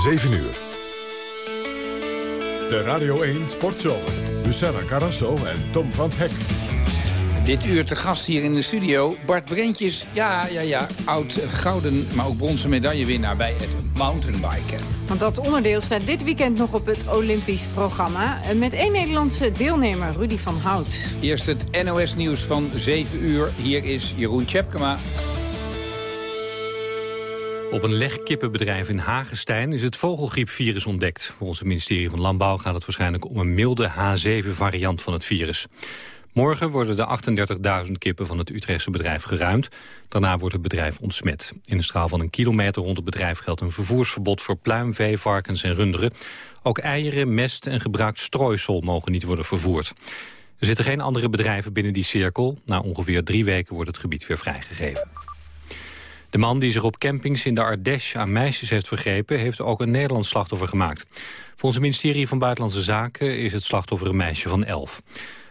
7 uur. De Radio 1 Sportshow. Luciana Carrasso en Tom van Hek. Dit uur te gast hier in de studio. Bart Brentjes, ja, ja, ja, oud gouden, maar ook bronzen medaillewinnaar bij het mountainbiken. Want dat onderdeel staat dit weekend nog op het Olympisch programma. Met één Nederlandse deelnemer, Rudy van Hout. Eerst het NOS-nieuws van 7 uur. Hier is Jeroen Tjepkema. Op een legkippenbedrijf in Hagestein is het vogelgriepvirus ontdekt. Volgens het ministerie van Landbouw gaat het waarschijnlijk om een milde H7-variant van het virus. Morgen worden de 38.000 kippen van het Utrechtse bedrijf geruimd. Daarna wordt het bedrijf ontsmet. In een straal van een kilometer rond het bedrijf geldt een vervoersverbod voor pluimvee, varkens en runderen. Ook eieren, mest en gebruikt strooisel mogen niet worden vervoerd. Er zitten geen andere bedrijven binnen die cirkel. Na ongeveer drie weken wordt het gebied weer vrijgegeven. De man die zich op campings in de Ardèche aan meisjes heeft vergrepen... heeft ook een Nederlands slachtoffer gemaakt. Volgens het ministerie van Buitenlandse Zaken is het slachtoffer een meisje van elf.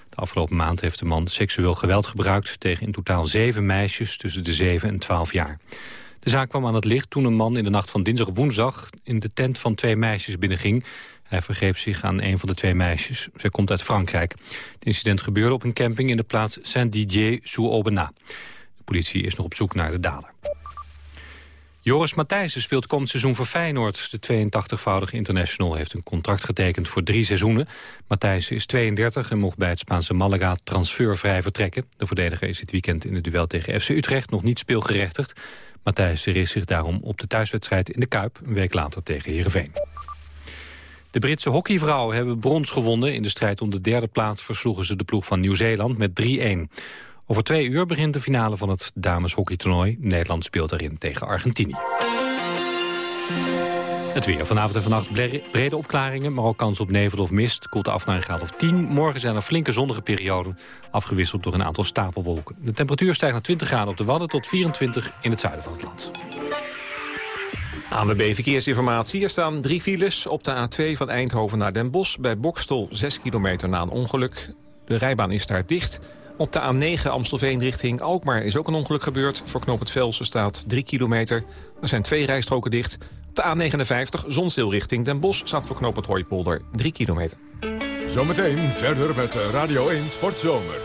De afgelopen maand heeft de man seksueel geweld gebruikt... tegen in totaal zeven meisjes tussen de 7 en 12 jaar. De zaak kwam aan het licht toen een man in de nacht van dinsdag op woensdag... in de tent van twee meisjes binnenging. Hij vergreep zich aan een van de twee meisjes. Zij komt uit Frankrijk. Het incident gebeurde op een camping in de plaats Saint-Didier-sous-Aubenas. De politie is nog op zoek naar de dader. Joris Matthijssen speelt komend seizoen voor Feyenoord. De 82-voudige international heeft een contract getekend voor drie seizoenen. Matthijssen is 32 en mocht bij het Spaanse Malaga transfervrij vertrekken. De verdediger is dit weekend in het duel tegen FC Utrecht nog niet speelgerechtigd. Matthijssen richt zich daarom op de thuiswedstrijd in de Kuip... een week later tegen Heerenveen. De Britse hockeyvrouwen hebben brons gewonnen. In de strijd om de derde plaats versloegen ze de ploeg van Nieuw-Zeeland met 3-1. Over twee uur begint de finale van het dameshockeytoernooi. Nederland speelt erin tegen Argentinië. Het weer. Vanavond en vannacht brede opklaringen, maar ook kans op nevel of mist. Koelt af naar een graad of 10. Morgen zijn er flinke zonnige perioden, afgewisseld door een aantal stapelwolken. De temperatuur stijgt naar 20 graden op de Wadden tot 24 in het zuiden van het land. ANWB Verkeersinformatie. Er staan drie files op de A2 van Eindhoven naar Den Bosch... bij Bokstol 6 kilometer na een ongeluk. De rijbaan is daar dicht... Op de A9 Amstelveen richting Alkmaar is ook een ongeluk gebeurd. Voor knoop het Velsen staat 3 kilometer. Er zijn twee rijstroken dicht. Op de A59 Zonzeel richting Den Bosch staat voor knoop het Hooipolder 3 kilometer. Zometeen verder met Radio 1 Sportzomer.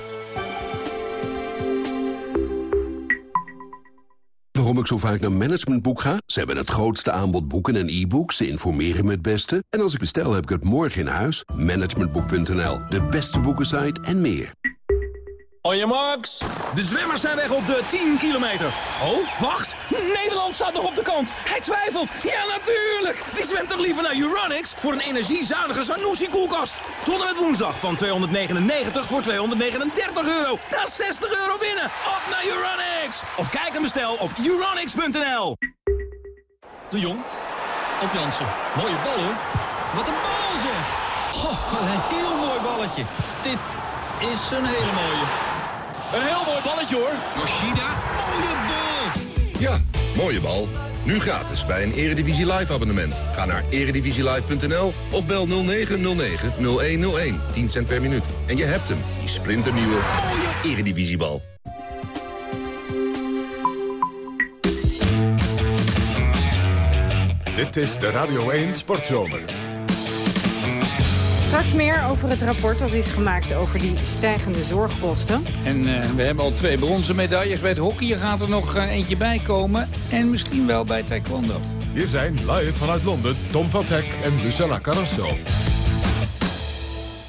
Waarom ik zo vaak naar Managementboek ga? Ze hebben het grootste aanbod boeken en e-books. Ze informeren me het beste. En als ik bestel, heb ik het morgen in huis. Managementboek.nl, de beste boekensite en meer. On your marks. De zwemmers zijn weg op de 10 kilometer. Oh, wacht. Nederland staat nog op de kant. Hij twijfelt. Ja, natuurlijk. Die zwemt toch liever naar Uranix voor een energiezuinige Sanusi-koelkast. Tot en met woensdag van 299 voor 239 euro. Dat is 60 euro winnen. Op naar Uranix. Of kijk en bestel op uranix.nl. De Jong. Op Jansen. Mooie bal hoor. Wat een bal zeg. Oh, een heel mooi balletje. Dit is een hele mooie. Een heel mooi balletje hoor. Yoshida, mooie bal. Ja, mooie bal. Nu gratis bij een Eredivisie Live abonnement. Ga naar eredivisielive.nl of bel 0909-0101. 10 cent per minuut. En je hebt hem, die splinternieuwe mooie Eredivisiebal. Dit is de Radio 1 Sportzomer. Straks meer over het rapport dat is gemaakt over die stijgende zorgkosten. En uh, we hebben al twee bronzen medailles. Bij het hockey gaat er nog uh, eentje bij komen. En misschien wel bij taekwondo. Hier zijn live vanuit Londen Tom van Hek en Lucella Carrasso.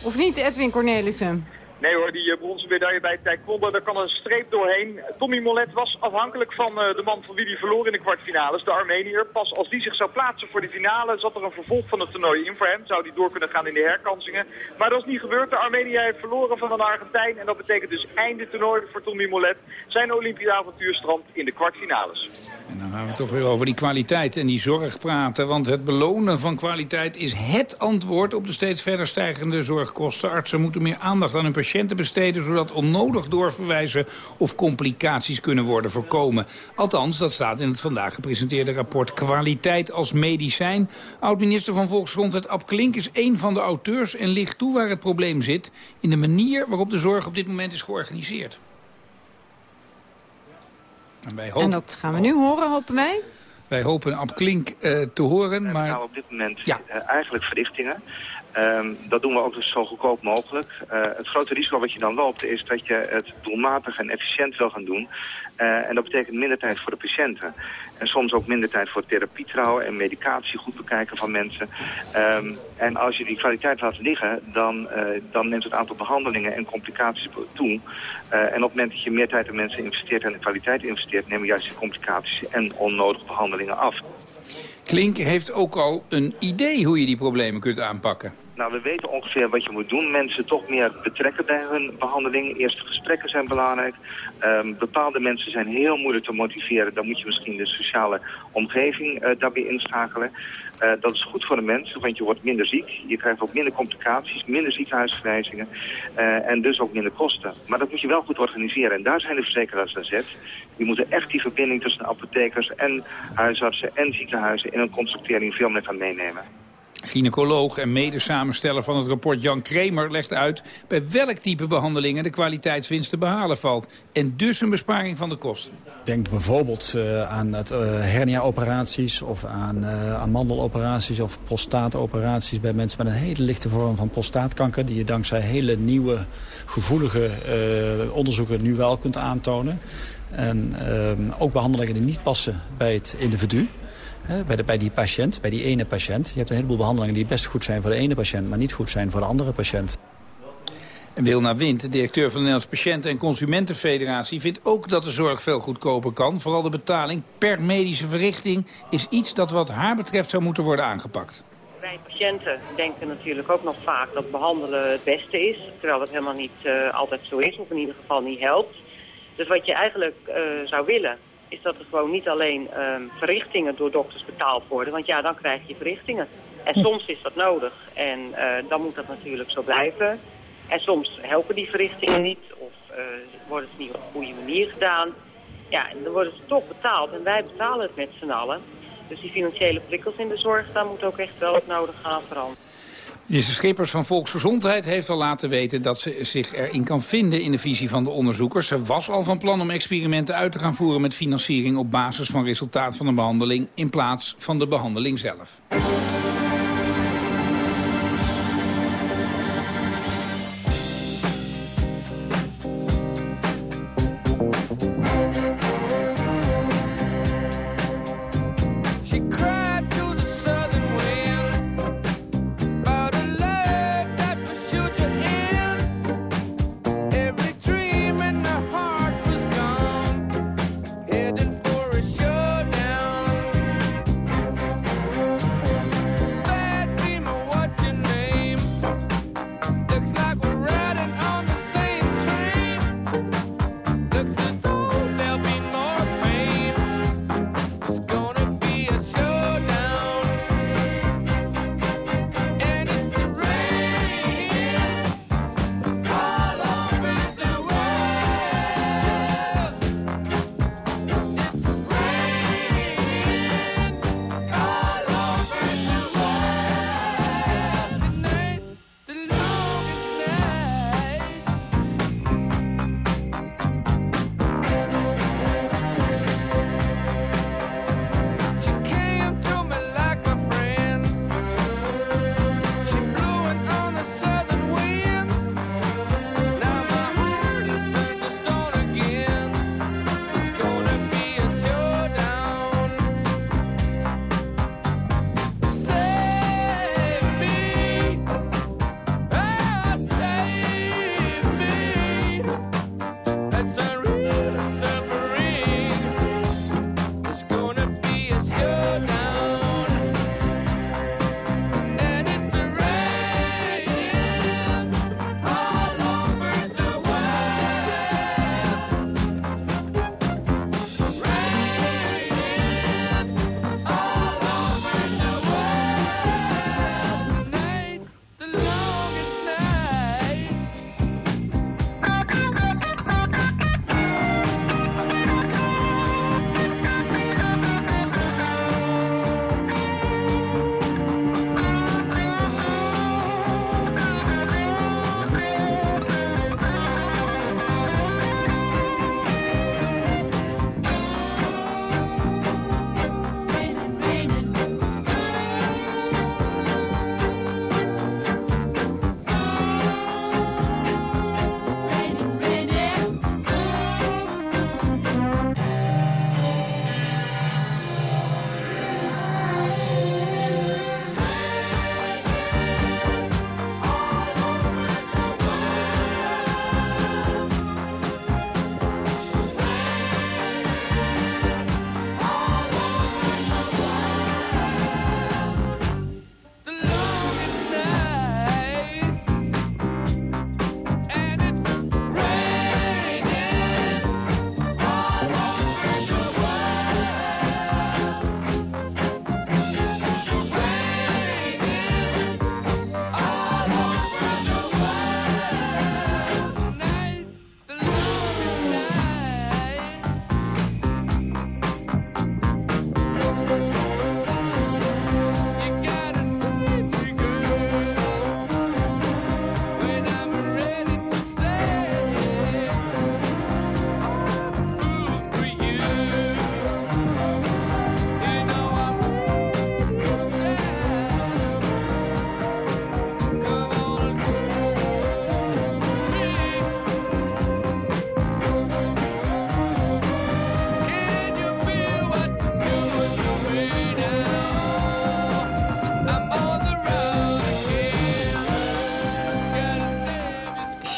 Of niet, Edwin Cornelissen? Nee hoor, die eh, bronzen medaille bij taekwondo, daar kan een streep doorheen. Tommy Molet was afhankelijk van eh, de man van wie hij verloor in de kwartfinales, de Armenier. Pas als die zich zou plaatsen voor de finale, zat er een vervolg van het toernooi in voor hem. Zou die door kunnen gaan in de herkansingen. Maar dat is niet gebeurd. De Armenier heeft verloren van een Argentijn. En dat betekent dus einde toernooi voor Tommy Molet. Zijn Olympisch avontuur strandt in de kwartfinales. En dan gaan we toch weer over die kwaliteit en die zorg praten. Want het belonen van kwaliteit is het antwoord op de steeds verder stijgende zorgkosten. Artsen moeten meer aandacht aan hun patiënten besteden... zodat onnodig doorverwijzen of complicaties kunnen worden voorkomen. Althans, dat staat in het vandaag gepresenteerde rapport Kwaliteit als medicijn. Oud-minister van Volksgezondheid Ab Klink is een van de auteurs... en ligt toe waar het probleem zit in de manier waarop de zorg op dit moment is georganiseerd. En, en dat gaan we nu horen, hopen wij? Wij hopen Ab Klink te horen, maar... We gaan op dit moment eigenlijk verrichtingen. Ehm, dat doen we ook dus zo goedkoop mogelijk. Uh, het grote risico wat je dan loopt is dat je het doelmatig en efficiënt wil gaan doen. Uh, en dat betekent minder tijd voor de patiënten. En soms ook minder tijd voor therapietrouw en medicatie goed bekijken van mensen. Um, en als je die kwaliteit laat liggen, dan, uh, dan neemt het aantal behandelingen en complicaties toe. en op het moment dat je meer tijd in mensen investeert en de kwaliteit investeert, nemen juist die complicaties en onnodige behandelingen af. Klink heeft ook al een idee hoe je die problemen kunt aanpakken. Nou, we weten ongeveer wat je moet doen. Mensen toch meer betrekken bij hun behandeling. Eerste gesprekken zijn belangrijk. Um, bepaalde mensen zijn heel moeilijk te motiveren. Dan moet je misschien de sociale omgeving uh, daarbij inschakelen. Uh, dat is goed voor de mensen, want je wordt minder ziek. Je krijgt ook minder complicaties, minder ziekenhuisverwijzingen. Uh, en dus ook minder kosten. Maar dat moet je wel goed organiseren. En daar zijn de verzekeraars aan zet. Die moeten echt die verbinding tussen apothekers en huisartsen en ziekenhuizen in een constructering veel meer gaan meenemen. Gynaecoloog en medesamensteller van het rapport Jan Kremer legt uit... bij welk type behandelingen de kwaliteitswinst te behalen valt. En dus een besparing van de kosten. Denk bijvoorbeeld uh, aan het, uh, hernia-operaties of aan, uh, aan mandeloperaties of prostaatoperaties... bij mensen met een hele lichte vorm van prostaatkanker... die je dankzij hele nieuwe, gevoelige onderzoeken nu wel kunt aantonen. En ehm, ook behandelingen die niet passen bij het individu bij, de, bij die patiënt, bij die ene patiënt. Je hebt een heleboel behandelingen die best goed zijn voor de ene patiënt... maar niet goed zijn voor de andere patiënt. En Wilna Wind, de directeur van de Nederlandse Patiënten- en Consumentenfederatie... vindt ook dat de zorg veel goedkoper kan. Vooral de betaling per medische verrichting is iets dat wat haar betreft zou moeten worden aangepakt. Wij patiënten denken natuurlijk ook nog vaak dat behandelen het beste is. Terwijl dat helemaal niet uh, altijd zo is, of in ieder geval niet helpt. Dus wat je eigenlijk uh, zou willen, is dat er gewoon niet alleen um, verrichtingen door dokters betaald worden. Want ja, dan krijg je verrichtingen. En soms is dat nodig. En uh, dan moet dat natuurlijk zo blijven. En soms helpen die verrichtingen niet. Of uh, worden ze niet op een goede manier gedaan. Ja, en dan worden ze toch betaald. En wij betalen het met z'n allen. Dus die financiële prikkels in de zorg, daar moet ook echt wel het nodig gaan veranderen. Minister Schippers van Volksgezondheid heeft al laten weten dat ze zich erin kan vinden in de visie van de onderzoekers. Ze was al van plan om experimenten uit te gaan voeren met financiering op basis van resultaat van een behandeling in plaats van de behandeling zelf.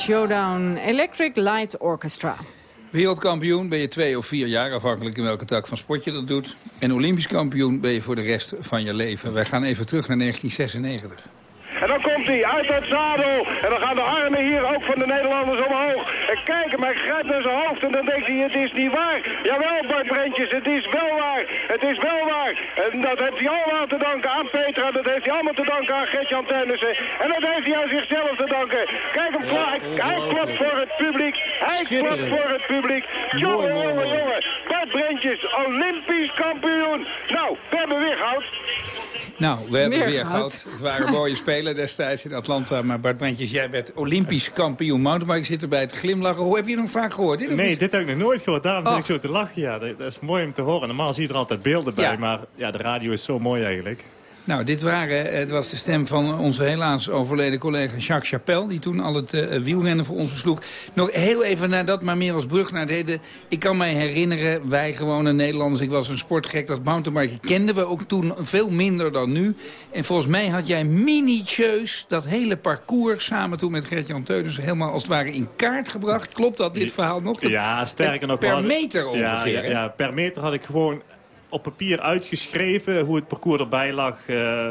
Showdown Electric Light Orchestra. Wereldkampioen ben je twee of vier jaar, afhankelijk in welke tak van sport je dat doet. En Olympisch kampioen ben je voor de rest van je leven. Wij gaan even terug naar 1996. En dan komt hij uit het zadel. En dan gaan de armen hier ook van de Nederlanders omhoog. En kijk hem, hij grijpt naar zijn hoofd en dan denkt hij, het is niet waar. Jawel, Bart Brentjes, het is wel waar. Het is wel waar. En dat heeft hij allemaal te danken aan Petra. Dat heeft hij allemaal te danken aan Gertjan Teunissen. En dat heeft hij aan zichzelf te danken. Kijk hem, hij, hij klopt voor het publiek. Hij klopt voor het publiek. Jongen, jongen, jongen. Bart Brentjes, Olympisch kampioen. Nou, we hebben weer goud. Nou, we hebben weer goud. Het waren mooie spelen destijds in Atlanta. Maar Bart Brentjes, jij werd Olympisch kampioen mountainbike. Ik zit erbij het glimlachen. Hoe heb je nog vaak gehoord? Dit Nee, is- dit heb ik nog nooit gehoord. Daarom zit ik zo te lachen. Ja, dat, dat is mooi om te horen. Normaal zie je er altijd beelden bij. Ja. Maar ja, de radio is zo mooi eigenlijk. Nou, dit waren, het was de stem van onze helaas overleden collega Jacques Chapelle... die toen al het eh, wielrennen voor ons versloeg. Nog heel even naar dat, maar meer als brug naar het heden. Ik kan mij herinneren, wij gewone Nederlanders... ik was een sportgek, dat mountainbiken kenden we ook toen veel minder dan nu. En volgens mij had jij minutieus dat hele parcours... samen toen met Gert-Jan Teunissen helemaal als het ware in kaart gebracht. Klopt dat, dit verhaal nog? Dat- Ja, sterker nog... Per meter ongeveer, Ja, ja, hè? ja, per meter had ik gewoon op papier uitgeschreven hoe het parcours erbij lag. eh,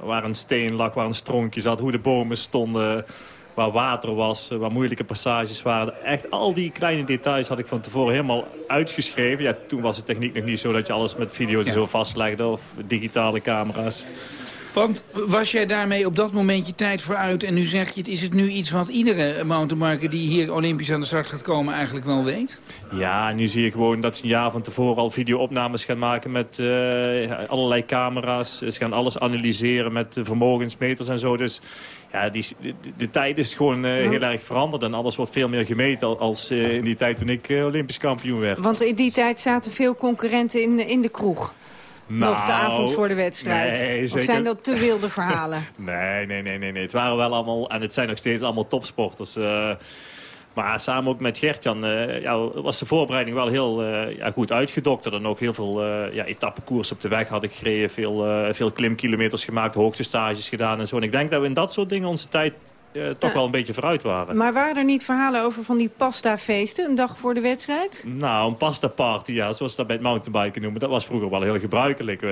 waar een steen lag, waar een stronkje zat, hoe de bomen stonden... Waar water was, eh, waar moeilijke passages waren. Echt al die kleine details had ik van tevoren helemaal uitgeschreven. Ja, toen was de techniek nog niet zo dat je alles met video's Ja. zo vastlegde. Of digitale camera's. Want was jij daarmee op dat moment je tijd vooruit... en nu zeg je, het is het nu iets wat iedere mountainbiker... die hier olympisch aan de start gaat komen eigenlijk wel weet? Ja, nu zie je gewoon dat ze een jaar van tevoren al video-opnames gaan maken met eh, allerlei camera's. Ze gaan alles analyseren met vermogensmeters en zo. Dus ja, die, de, de tijd is gewoon eh, heel erg veranderd. En alles wordt veel meer gemeten al- als eh, in die tijd toen ik Olympisch kampioen werd. Want in die tijd zaten veel concurrenten in, in de kroeg. Nog de Nou, avond voor de wedstrijd. nee, of zijn dat te wilde verhalen? Nee, nee, nee, nee, nee. Het waren wel allemaal, en het zijn nog steeds allemaal topsporters. eh, maar samen ook met Gertjan eh, ja, was de voorbereiding wel heel eh, ja, goed uitgedokterd. En ook heel veel eh ja, etappekoers op de weg had ik gereden. Veel, veel klimkilometers gemaakt, hoogtestages gedaan en zo. En ik denk dat we in dat soort dingen onze tijd eh, toch wel een beetje vooruit waren. Maar waren er niet verhalen over van die pastafeesten een dag voor de wedstrijd? Nou, een pasta party, ja, zoals ze dat bij het mountainbiken noemen. Dat was vroeger wel heel gebruikelijk. eh,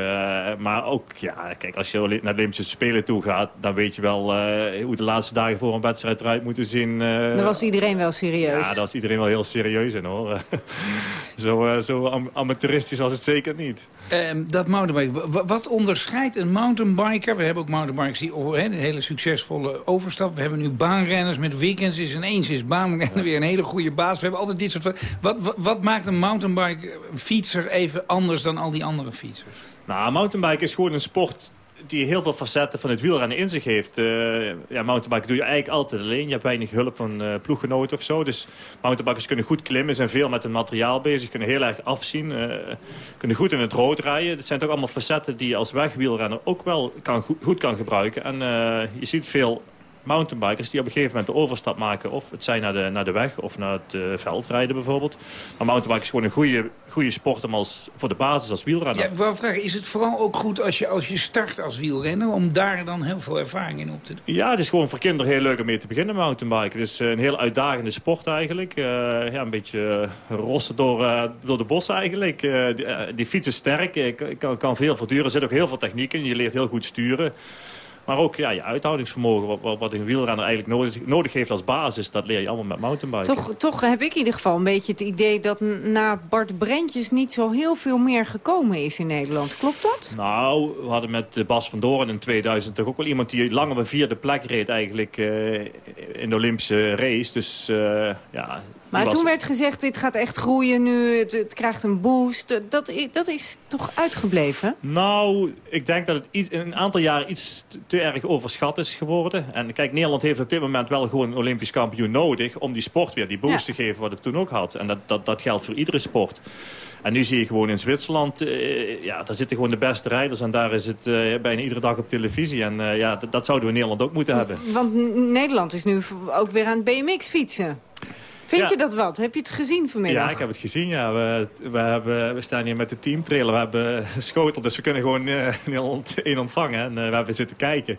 maar ook, ja, kijk, als je naar de Olympische Spelen toe gaat... dan weet je wel eh, hoe de laatste dagen voor een wedstrijd eruit moeten zien. eh. Dan was iedereen wel serieus. Ja, daar was iedereen wel heel serieus in, hoor. zo, eh, zo am- amateuristisch was het zeker niet. Ehm, dat mountainbiken, wa- wat onderscheidt een mountainbiker? We hebben ook mountainbikers die oh, hè, een hele succesvolle overstap. We hebben nu baanrenners met weekends. Is ineens is baanrennen weer een hele goede baas. We hebben altijd dit soort. Wat, wat, wat maakt een mountainbike fietser even anders dan al die andere fietsers? Nou, mountainbiken is gewoon een sport die heel veel facetten van het wielrennen in zich heeft. Eh ja, mountainbiken doe je eigenlijk altijd alleen. Je hebt weinig hulp van eh ploeggenoten of zo. Dus mountainbikers kunnen goed klimmen, zijn veel met hun materiaal bezig, kunnen heel erg afzien, eh, kunnen goed in het rood rijden. Dat zijn toch allemaal facetten die je als wegwielrenner ook wel kan, goed, goed kan gebruiken. En eh, je ziet veel mountainbikers die op een gegeven moment de overstap maken. Of het zijn naar de, naar de weg of naar het eh, veld rijden bijvoorbeeld. Maar mountainbiken is gewoon een goede, goede sport om als, voor de basis als wielrenner. Ja, ik wou vragen, is het vooral ook goed als je, als je start als wielrenner... om daar dan heel veel ervaring in op te doen? Ja, het is gewoon voor kinderen heel leuk om mee te beginnen mountainbiken. Het is eh, een heel uitdagende sport eigenlijk. Eh, ja, een beetje rossen door, eh, door de bossen eigenlijk. Die, die fiets is sterk, kan, kan, veel voortduren. Er zit ook heel veel techniek in. Je leert heel goed sturen. Maar ook ja, je uithoudingsvermogen, wat, wat- wat een wielrenner eigenlijk nodig, nodig heeft als basis... dat leer je allemaal met mountainbiken. Toch, toch heb ik in ieder geval een beetje het idee dat na Bart Brentjes niet zo heel veel meer gekomen is in Nederland. Klopt dat? Nou, we hadden met eh, Bas van Doorn in 2000 toch ook wel iemand die lang op een vierde plek reed eigenlijk eh, in de Olympische race. Dus eh, ja... Maar was- toen werd gezegd, dit gaat echt groeien nu, het, het krijgt een boost. Dat, dat is toch uitgebleven? Nou, ik denk dat het iets, in een aantal jaren iets te- te erg overschat is geworden. En kijk, Nederland heeft op dit moment wel gewoon een Olympisch kampioen nodig... om die sport weer die boost Ja. te geven wat het toen ook had. En dat, dat, dat geldt voor iedere sport. En nu zie je gewoon in Zwitserland, eh, ja, daar zitten gewoon de beste rijders... en daar is het eh, bijna iedere dag op televisie. En eh, ja, dat, zouden we in Nederland ook moeten hebben. Want Nederland is nu ook weer aan het BMX fietsen. Vind Ja. je dat wat? Heb je het gezien vanmiddag? Ja, ik heb het gezien. Ja. We, we, hebben, we staan hier met de teamtrailer. We hebben schotel, dus we kunnen gewoon eh, één ontvangen. En eh, we hebben zitten kijken.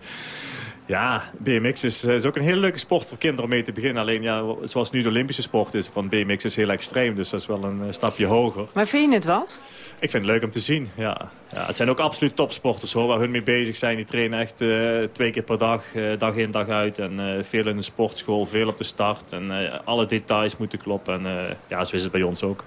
Ja, BMX is, eh, is ook een hele leuke sport voor kinderen om mee te beginnen. Alleen ja, zoals nu de Olympische sport is van BMX is heel extreem. Dus dat is wel een eh, stapje hoger. Maar vind je het wat? Ik vind het leuk om te zien, ja. ja het zijn ook absoluut topsporters hoor, waar hun mee bezig zijn. Die trainen echt uh, twee keer per dag, uh, dag in dag uit. En uh, veel in de sportschool, veel op de start. En alle details moeten kloppen. En ja, zo is het bij ons ook.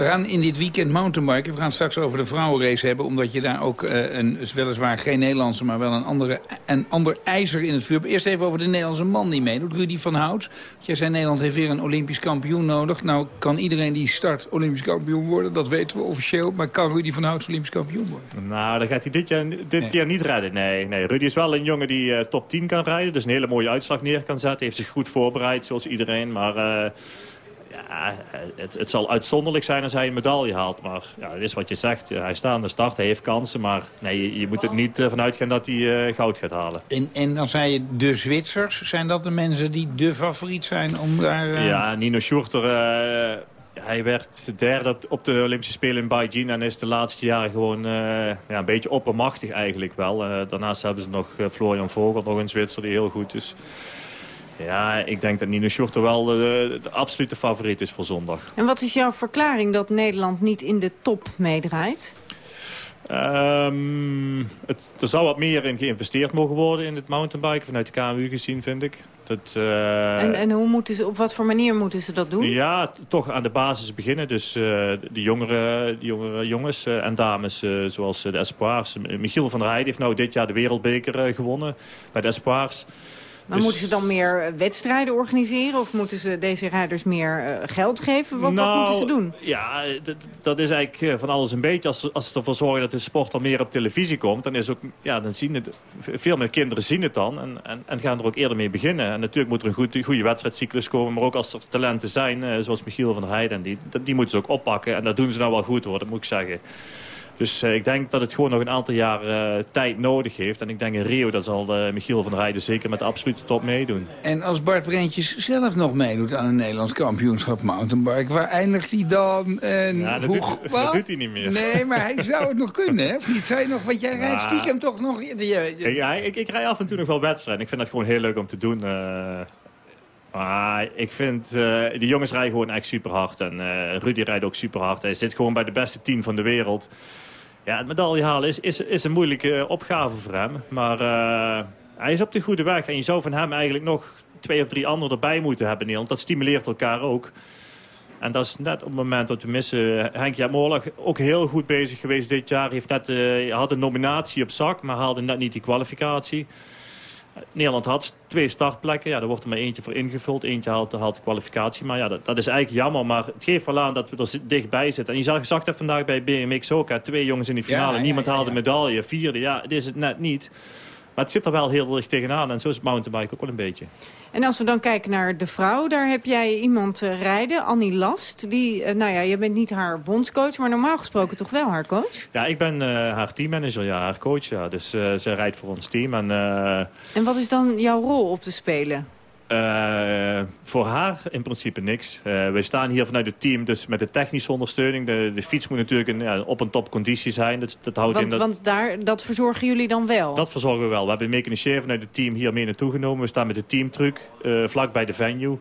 We gaan in dit weekend mountainbiken. We gaan straks over de vrouwenrace hebben. Omdat je daar ook uh, een, weliswaar geen Nederlandse, maar wel een, andere, een ander ijzer in het vuur hebt. Eerst even over de Nederlandse man die meedoet. Rudy van Hout. Jij zei Nederland heeft weer een Olympisch kampioen nodig. Nou kan iedereen die start Olympisch kampioen worden. Dat weten we officieel. Maar kan Rudy van Hout Olympisch kampioen worden? Nou, dat gaat hij dit jaar, dit nee. jaar niet redden. Nee, nee, Rudy is wel een jongen die uh, top 10 kan rijden. Dus een hele mooie uitslag neer kan zetten. Heeft zich goed voorbereid, zoals iedereen. Maar... Uh, ja, het, het, zal uitzonderlijk zijn als hij een medaille haalt. Maar ja, het is wat je zegt. Hij staat aan de start, hij heeft kansen. Maar nee, je, je moet er niet uh, vanuit gaan dat hij uh, goud gaat halen. En, en dan zei je de Zwitsers. Zijn dat de mensen die de favoriet zijn om daar... Uh... Ja, Nino Schurter... hij werd derde op, op, de Olympische Spelen in Beijing. En is de laatste jaren gewoon ja, een beetje oppermachtig eigenlijk wel. daarnaast hebben ze nog Florian Vogel, nog een Zwitser die heel goed is. Ja, ik denk dat Nino Schurter wel de, de, absolute favoriet is voor zondag. En wat is jouw verklaring dat Nederland niet in de top meedraait? Um, het, er zou wat meer in geïnvesteerd mogen worden in het mountainbiken. Vanuit de KMU gezien, vind ik. Dat, uh... en, en hoe moeten ze, op wat voor manier moeten ze dat doen? Ja, toch aan de basis beginnen. Dus uh, de jongere, de jongere jongens uh, en dames, zoals de Espoirs. Michiel van der Heijden heeft nou dit jaar de wereldbeker gewonnen bij de Espoirs. Maar dus... moeten ze dan meer wedstrijden organiseren? Of moeten ze deze rijders meer uh, geld geven? Wat, nou, wat, moeten ze doen? Ja, dat is eigenlijk van alles een beetje. Als, als ze ervoor zorgen dat de sport al meer op televisie komt... dan, is ook, ja, dan zien het, veel meer kinderen zien het dan. En, en, en, gaan er ook eerder mee beginnen. En natuurlijk moet er een goed, goede wedstrijdcyclus komen. Maar ook als er talenten zijn, zoals Michiel van der Heijden... Die, die moeten ze ook oppakken. En dat doen ze nou wel goed hoor, dat moet ik zeggen. Dus uh, ik denk dat het gewoon nog een aantal jaar uh, tijd nodig heeft. En ik denk in Rio, dat zal uh, Michiel van der Heijden zeker met de absolute top meedoen. En als Bart Brentjes zelf nog meedoet aan een Nederlands kampioenschap mountainbike... waar eindigt hij dan? En ja, dat, hoe, doet, dat, doet, hij niet meer. Nee, maar hij zou het nog kunnen, hè? Of niet? Zou je nog, want jij rijdt stiekem toch nog... Ja, ik, ik rij af en toe nog wel wedstrijden. Ik vind dat gewoon heel leuk om te doen. Maar ik vind, uh, de jongens rijden gewoon echt super hard. En uh, Rudy rijdt ook super hard. Hij zit gewoon bij de beste team van de wereld. Ja, het medaille halen is, is, is een moeilijke opgave voor hem. Maar uh, hij is op de goede weg. En je zou van hem eigenlijk nog twee of drie anderen erbij moeten hebben. Nederland. Dat stimuleert elkaar ook. En dat is net op het moment dat we missen. Henk Moorlag ook heel goed bezig geweest dit jaar. Uh, had een nominatie op zak, maar haalde net niet die kwalificatie. Nederland had twee startplekken. Ja, daar wordt er maar eentje voor ingevuld. Eentje haalt, haalt de kwalificatie. Maar ja, dat, dat, is eigenlijk jammer. Maar het geeft wel aan dat we er dichtbij zitten. En je zag, zag dat vandaag bij BMX ook. Hè. Twee jongens in de finale. Ja, Niemand ja, ja, haalde medaille. Vierde, ja, dit is het net niet. Maar het zit er wel heel erg tegenaan. En zo is mountainbike ook wel een beetje. En als we dan kijken naar de vrouw, daar heb jij iemand uh, rijden, Annie Last. Die, uh, nou ja, je bent niet haar bondscoach, maar normaal gesproken toch wel haar coach? Ja, ik ben uh, haar teammanager, ja, haar coach. Ja. Dus ze rijdt voor ons team. En, en wat is dan jouw rol op te spelen? Uh, voor haar in principe niks. Uh, wij staan hier vanuit het team dus met de technische ondersteuning. De, de fiets moet natuurlijk ja, op een topconditie zijn. Dat, dat houdt want, in dat, want daar, dat verzorgen jullie dan wel? Dat verzorgen we wel. We hebben een mechanicer vanuit het team hier mee naartoe genomen. We staan met de teamtruck uh, vlak bij de venue.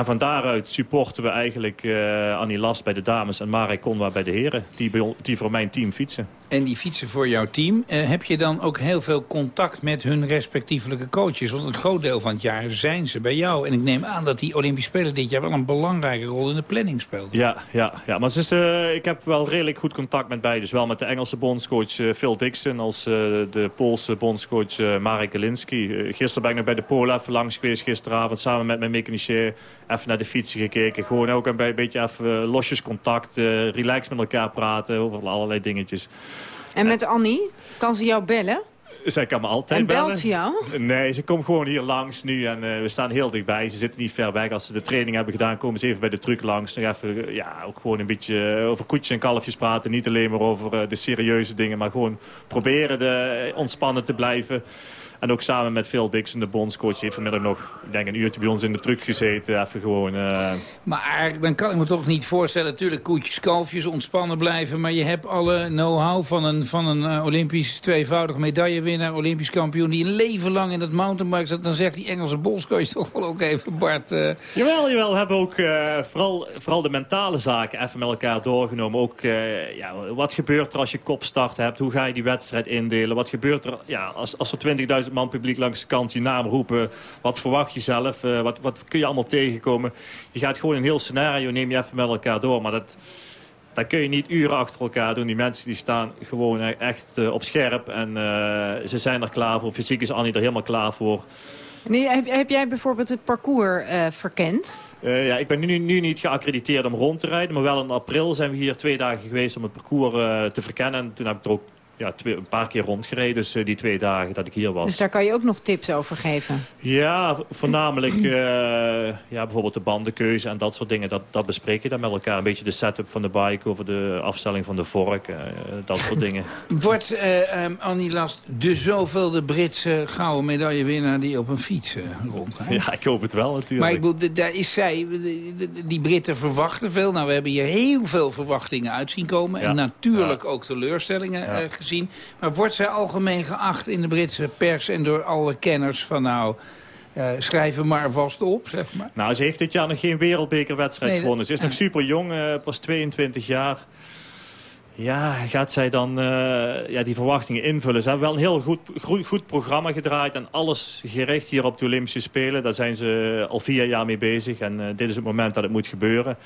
En van daaruit supporten we eigenlijk uh, Annie Last bij de dames en Marek Conwa bij de heren. Die, bij, die voor mijn team fietsen. En die fietsen voor jouw team. Uh, heb je dan ook heel veel contact met hun respectievelijke coaches? Want een groot deel van het jaar zijn ze bij jou. En ik neem aan dat die Olympische Spelen dit jaar wel een belangrijke rol in de planning speelt. Ja, ja, ja. maar is, uh, ik heb wel redelijk goed contact met beide. Zowel met de Engelse bondscoach Phil Dixon als de Poolse bondscoach Marek Gelinski. gisteren ben ik nog bij de Polen even langs geweest gisteravond samen met mijn mechanicien even naar de fietsen gekeken. Gewoon ook een beetje even losjes contact, uh, relax met elkaar praten over allerlei dingetjes. En met Annie? Kan ze jou bellen? Zij kan me altijd en bellen. belt ze jou? Nee, ze komt gewoon hier langs nu en uh, we staan heel dichtbij. Ze zitten niet ver weg. Als ze de training hebben gedaan, komen ze even bij de truck langs. Nog even, ja, ook gewoon een beetje over koetjes en kalfjes praten. Niet alleen maar over uh, de serieuze dingen, maar gewoon proberen de, ontspannen te blijven. En ook samen met Phil Dixon, de bondscoach, die heeft vanmiddag nog ik denk een uurtje bij ons in de truck gezeten. Even gewoon... Uh... Maar dan kan ik me toch niet voorstellen, natuurlijk koetjes, kalfjes, ontspannen blijven. Maar je hebt alle know-how van een, van een uh, Olympisch tweevoudig medaillewinnaar, Olympisch kampioen... die een leven lang in het mountainbike zat. Dan zegt die Engelse bondscoach toch wel ook even, Bart... Uh... Jawel, jawel. We hebben ook vooral, vooral de mentale zaken even met elkaar doorgenomen. Ook ja, wat gebeurt er als je kopstart hebt? Hoe ga je die wedstrijd indelen? Wat gebeurt er ja, als, als er 20.000 man publiek langs de kant je naam roepen? Wat verwacht je zelf? wat, wat kun je allemaal tegenkomen? Je gaat gewoon een heel scenario, neem je even met elkaar door. Maar dat, dat kun je niet uren achter elkaar doen. Die mensen die staan gewoon e-, echt op scherp. En ze zijn er klaar voor. Fysiek is Annie er helemaal klaar voor. Nee, heb, heb, jij bijvoorbeeld het parcours uh, verkend? Uh, ja, ik ben nu, nu, niet geaccrediteerd om rond te rijden. Maar wel in april zijn we hier twee dagen geweest om het parcours uh, te verkennen. En toen heb ik er ook ja, twee, een paar keer rondgereden. Dus die twee dagen dat ik hier was. Dus daar kan je ook nog tips over geven? Ja, voornamelijk uh, ja, bijvoorbeeld de bandenkeuze en dat soort dingen. Dat, dat bespreek je dan met elkaar. Een beetje de setup van de bike over de afstelling van de vork. Uh, dat soort dingen. Wordt uh, um, Annie Last de zoveelde Britse gouden medaillewinnaar die op een fiets rondrijdt? Ja, ik hoop het wel natuurlijk. Maar ik bedoel, daar is zij, die Britten verwachten veel. Nou, we hebben hier heel veel verwachtingen uit zien komen. Ja. En natuurlijk ja. ook teleurstellingen ja. Gezien. Maar wordt zij algemeen geacht in de Britse pers en door alle kenners van nou... Uh, schrijven maar vast op, zeg maar. Nou, ze heeft dit jaar nog geen wereldbekerwedstrijd nee, gewonnen. Ze is nog super jong, uh, pas 22 jaar. Ja, gaat zij dan uh, ja, die verwachtingen invullen? Ze hebben wel een heel goed, goed, goed, programma gedraaid... en alles gericht hier op de Olympische Spelen. Daar zijn ze al vier jaar mee bezig. En dit is het moment dat het moet gebeuren.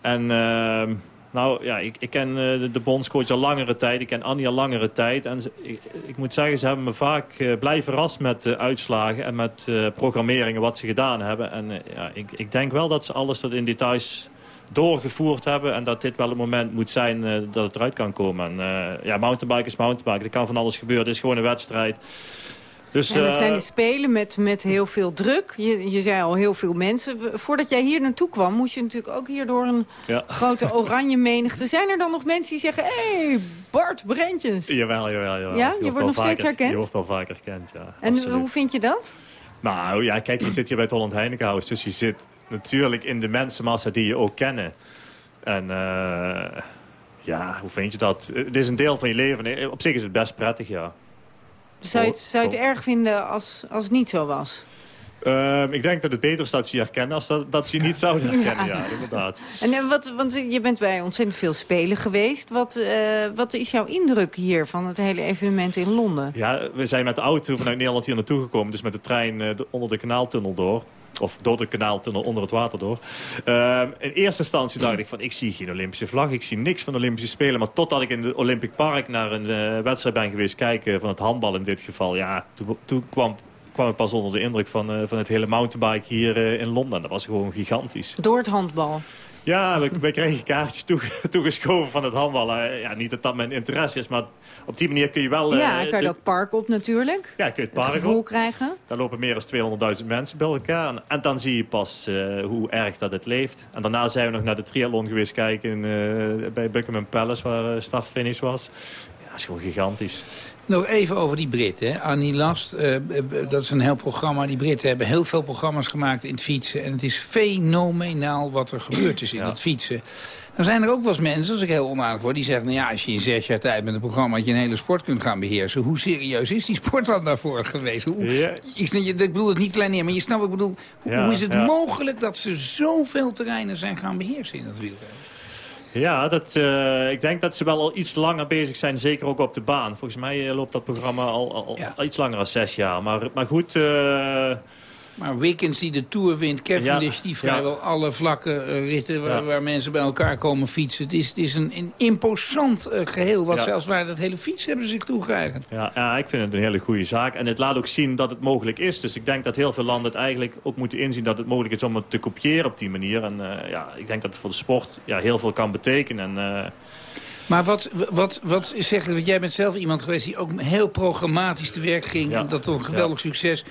En ehm, nou ja, ik, ik ken uh, de, bondscoach al langere tijd. Ik ken Annie al langere tijd. En ik, ik, moet zeggen, ze hebben me vaak uh, blij verrast met uitslagen... en met programmeringen wat ze gedaan hebben. En ja, ik, ik denk wel dat ze alles tot in details doorgevoerd hebben... en dat dit wel het moment moet zijn dat het eruit kan komen. En, ja, mountainbike is mountainbike. Er kan van alles gebeuren. Het is gewoon een wedstrijd. Dus, en het zijn de Spelen met, met heel veel druk. Je, je zei al heel veel mensen. Voordat jij hier naartoe kwam, moest je natuurlijk ook hier door een ja. grote oranje menigte. Zijn er dan nog mensen die zeggen, hé, hey, Bart Brentjes? Jawel, jawel, jawel. Ja, je, je wordt nog steeds herkend? Je wordt al vaker herkend, ja. En absoluut. hoe vind je dat? Nou ja, kijk, je zit hier bij het Holland Heinekenhuis. Dus je zit natuurlijk in de mensenmassa die je ook kennen. En... Uh, ja, hoe vind je dat? Het is een deel van je leven. Op zich is het best prettig, ja. Zou je het, zou je het erg vinden als, als het niet zo was? Uh, ik denk dat het beter is dat ze je herkennen als dat, dat ze je niet zouden herkennen. Ja, ja inderdaad. En wat, want je bent bij ontzettend veel spelen geweest. Wat, uh, wat is jouw indruk hier van het hele evenement in Londen? Ja, we zijn met de auto vanuit Nederland hier naartoe gekomen. Dus met de trein uh, de, onder de kanaaltunnel door. Of door de kanaaltunnel onder het water door. Uh, in eerste instantie dacht ik van, ik zie geen Olympische vlag. Ik zie niks van de Olympische Spelen. Maar totdat ik in het Olympic Park naar een uh, wedstrijd ben geweest kijken... van het handbal in dit geval. Ja, toen, kwam, kwam ik pas onder de indruk van, uh, van het hele mountainbike hier uh, in Londen. Dat was gewoon gigantisch. Door het handbal? Ja, we, we kregen kaartjes toegeschoven van het handballen. Ja, niet dat dat mijn interesse is, maar op die manier kun je wel... Ja, uh, kan je dat park op natuurlijk. Ja, kun je het park het gevoel op. krijgen. Daar lopen meer dan 200.000 mensen bij elkaar. En, en, dan zie je pas uh, hoe erg dat het leeft. En daarna zijn we nog naar de triathlon geweest kijken uh, bij Buckingham Palace, waar start-finish was. Ja, dat is gewoon gigantisch. Nog even over die Britten. Annie Last, uh, dat is een heel programma. Die Britten hebben heel veel programma's gemaakt in het fietsen. En het is fenomenaal wat er gebeurd is in ja. het fietsen. Dan zijn er ook wel eens mensen, als ik heel onaardig word... die zeggen, nou ja, als je in zes jaar tijd met een programma... je een hele sport kunt gaan beheersen... hoe serieus is die sport dan daarvoor geweest? Hoe, ja. ik, ik, bedoel het niet klein neer, maar je snapt wat ik bedoel. Hoe, ja, hoe is het mogelijk dat ze zoveel terreinen zijn gaan beheersen in dat wielrennen? Ja, dat, uh, ik denk dat ze wel al iets langer bezig zijn. Zeker ook op de baan. Volgens mij loopt dat programma al, al, ja. al iets langer dan zes jaar. Maar, maar goed... Uh, maar Wickens die de Tour wint, Cavendish die vrijwel alle vlakken uh, ritten waar, mensen bij elkaar komen fietsen. Het is, het is een, een imposant uh, geheel, wat zelfs waar dat hele fiets hebben zich toegeëigend. Ja, ja, ik vind het een hele goede zaak. En het laat ook zien dat het mogelijk is. Dus ik denk dat heel veel landen het eigenlijk ook moeten inzien dat het mogelijk is om het te kopiëren op die manier. En uh, ja, ik denk dat het voor de sport ja, heel veel kan betekenen. En, Maar wat, wat, wat zeg want jij bent zelf iemand geweest die ook heel programmatisch te werk ging. En dat toch een geweldig succes.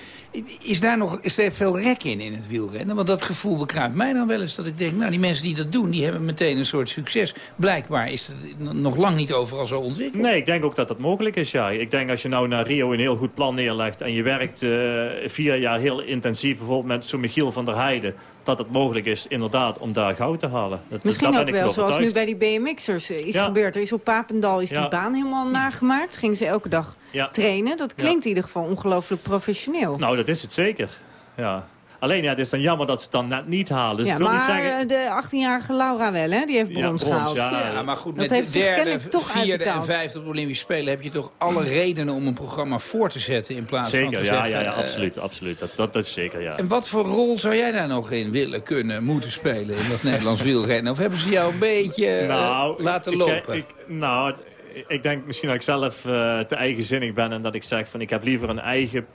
Is daar nog is er veel rek in, in het wielrennen? Want dat gevoel bekruipt mij dan wel eens. Dat ik denk, nou die mensen die dat doen, die hebben meteen een soort succes. Blijkbaar is het nog lang niet overal zo ontwikkeld. Nee, ik denk ook dat dat mogelijk is, ja. Ik denk als je nou naar Rio een heel goed plan neerlegt... en je werkt uh, vier jaar heel intensief, bijvoorbeeld met zo'n Michiel van der Heijden dat het mogelijk is inderdaad om daar goud te halen. Dat, Misschien ook wel, zoals nu bij die BMX'ers is gebeurd. Er is op Papendal is die baan helemaal nagemaakt. Gingen ze elke dag trainen. Dat klinkt in ieder geval ongelooflijk professioneel. Nou, dat is het zeker. Ja. Alleen ja, het is dan jammer dat ze het dan net niet halen. Dus ja, ik wil maar niet zeggen... Eh, de 18-jarige Laura wel, hè? Die heeft brons, ja, gehaald. Ja, maar goed, met de derde, vierde en vijfde op de Olympische Spelen... heb je toch alle redenen om een programma voor te zetten... in plaats zeker, van te ja, zeggen... ja, ja, uh, absoluut, absoluut. Dat, dat, dat is zeker, ja. En wat voor rol zou jij daar nog in willen, kunnen, moeten spelen... in dat Nederlands wielrennen? Of hebben ze jou een beetje uh, nou, laten ik, lopen? Ik, nou, ik denk misschien dat ik zelf uh, te eigenzinnig ben... en dat ik zeg van ik heb liever een eigen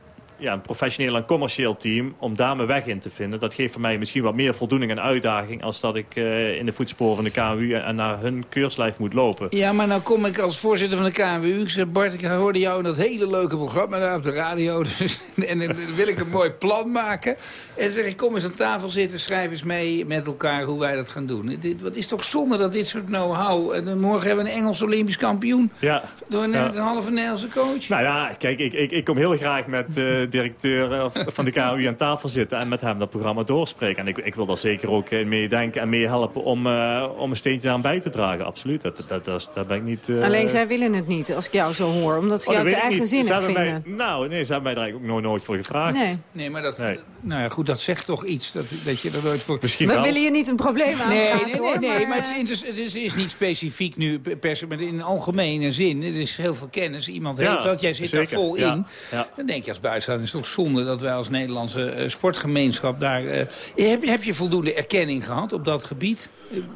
ja, een professioneel en commercieel team... om daar mijn weg in te vinden. Dat geeft voor mij misschien wat meer voldoening en uitdaging... als dat ik uh, in de voetsporen van de KNWU en naar hun keurslijf moet lopen. Ja, maar nou kom ik als voorzitter van de KNWU. Ik zeg, Bart, ik hoorde jou in dat hele leuke programma daar op de radio. Dus, en dan wil ik een mooi plan maken. En zeg ik, kom eens aan tafel zitten, schrijf eens mee met elkaar hoe wij dat gaan doen. Dit, wat is toch zonde dat dit soort know-how... En morgen hebben we een Engels Olympisch kampioen. Ja. Door net ja. een halve Nederlandse coach. Nou ja, kijk, ik, ik, ik kom heel graag met... Uh, directeur van de KU aan tafel zitten en met hem dat programma doorspreken. En ik, ik wil daar zeker ook meedenken en meehelpen om, uh, om een steentje aan bij te dragen. Absoluut, dat, dat, dat, dat ben ik niet... Uh... Alleen zij willen het niet, als ik jou zo hoor, omdat ze oh, jou te eigenzinnig vinden. Mij, nou, nee, ze hebben mij daar eigenlijk ook nog nooit voor gevraagd. Nee, nee maar dat, nee. Nou ja, goed, dat zegt toch iets, dat, dat je er nooit voor... Misschien We wel. willen je niet een probleem aan. Nee, nee, nee, hoor, nee, maar, maar het is, het is, is niet specifiek nu, per se, maar in algemene zin. Er is heel veel kennis, iemand heeft ja, dat, jij zit zeker. daar vol ja. in. Ja. Dan denk je als buitenstaander, is het toch zonde dat wij als Nederlandse uh, sportgemeenschap daar... Uh, heb, heb je voldoende erkenning gehad op dat gebied?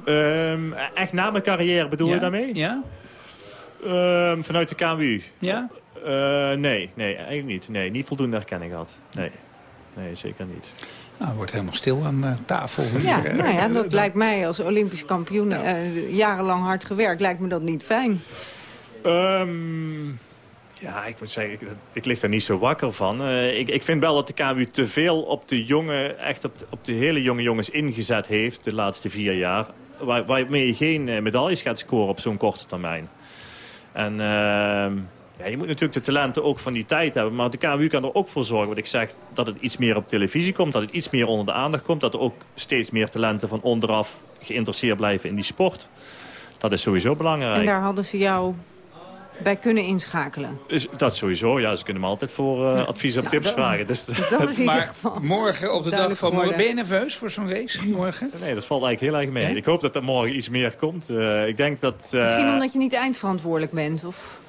Um, echt na mijn carrière bedoel ja? je daarmee? Ja. Um, vanuit de KMU? Ja? Uh, nee, nee, eigenlijk niet. Nee, niet voldoende erkenning gehad. Nee, nee zeker niet. Nou, wordt helemaal stil aan uh, tafel. Ja, hier, nou ja, dat lijkt mij als Olympisch kampioen nou. uh, jarenlang hard gewerkt. Lijkt me dat niet fijn. Um, ja, ik moet zeggen, ik, ik lig daar niet zo wakker van. Uh, ik, ik vind wel dat de KMU te veel op de jonge, echt op de, op de hele jonge jongens ingezet heeft de laatste vier jaar. Waar, waarmee je geen uh, medailles gaat scoren op zo'n korte termijn. En uh, ja, je moet natuurlijk de talenten ook van die tijd hebben. Maar de KMU kan er ook voor zorgen, wat ik zeg, dat het iets meer op televisie komt. Dat het iets meer onder de aandacht komt. Dat er ook steeds meer talenten van onderaf geïnteresseerd blijven in die sport. Dat is sowieso belangrijk. En daar hadden ze jou bij kunnen inschakelen. Is, dat sowieso, ja. Ze kunnen me altijd voor uh, advies of Ja, tips dat- vragen. Dus, Dat is in maar ieder geval morgen op de dag van morgen... Ben je nerveus voor zo'n race morgen? nee, dat valt eigenlijk heel erg mee. Ja? Ik hoop dat er morgen iets meer komt. Uh, ik denk dat... uh, Misschien omdat je niet eindverantwoordelijk bent. Of...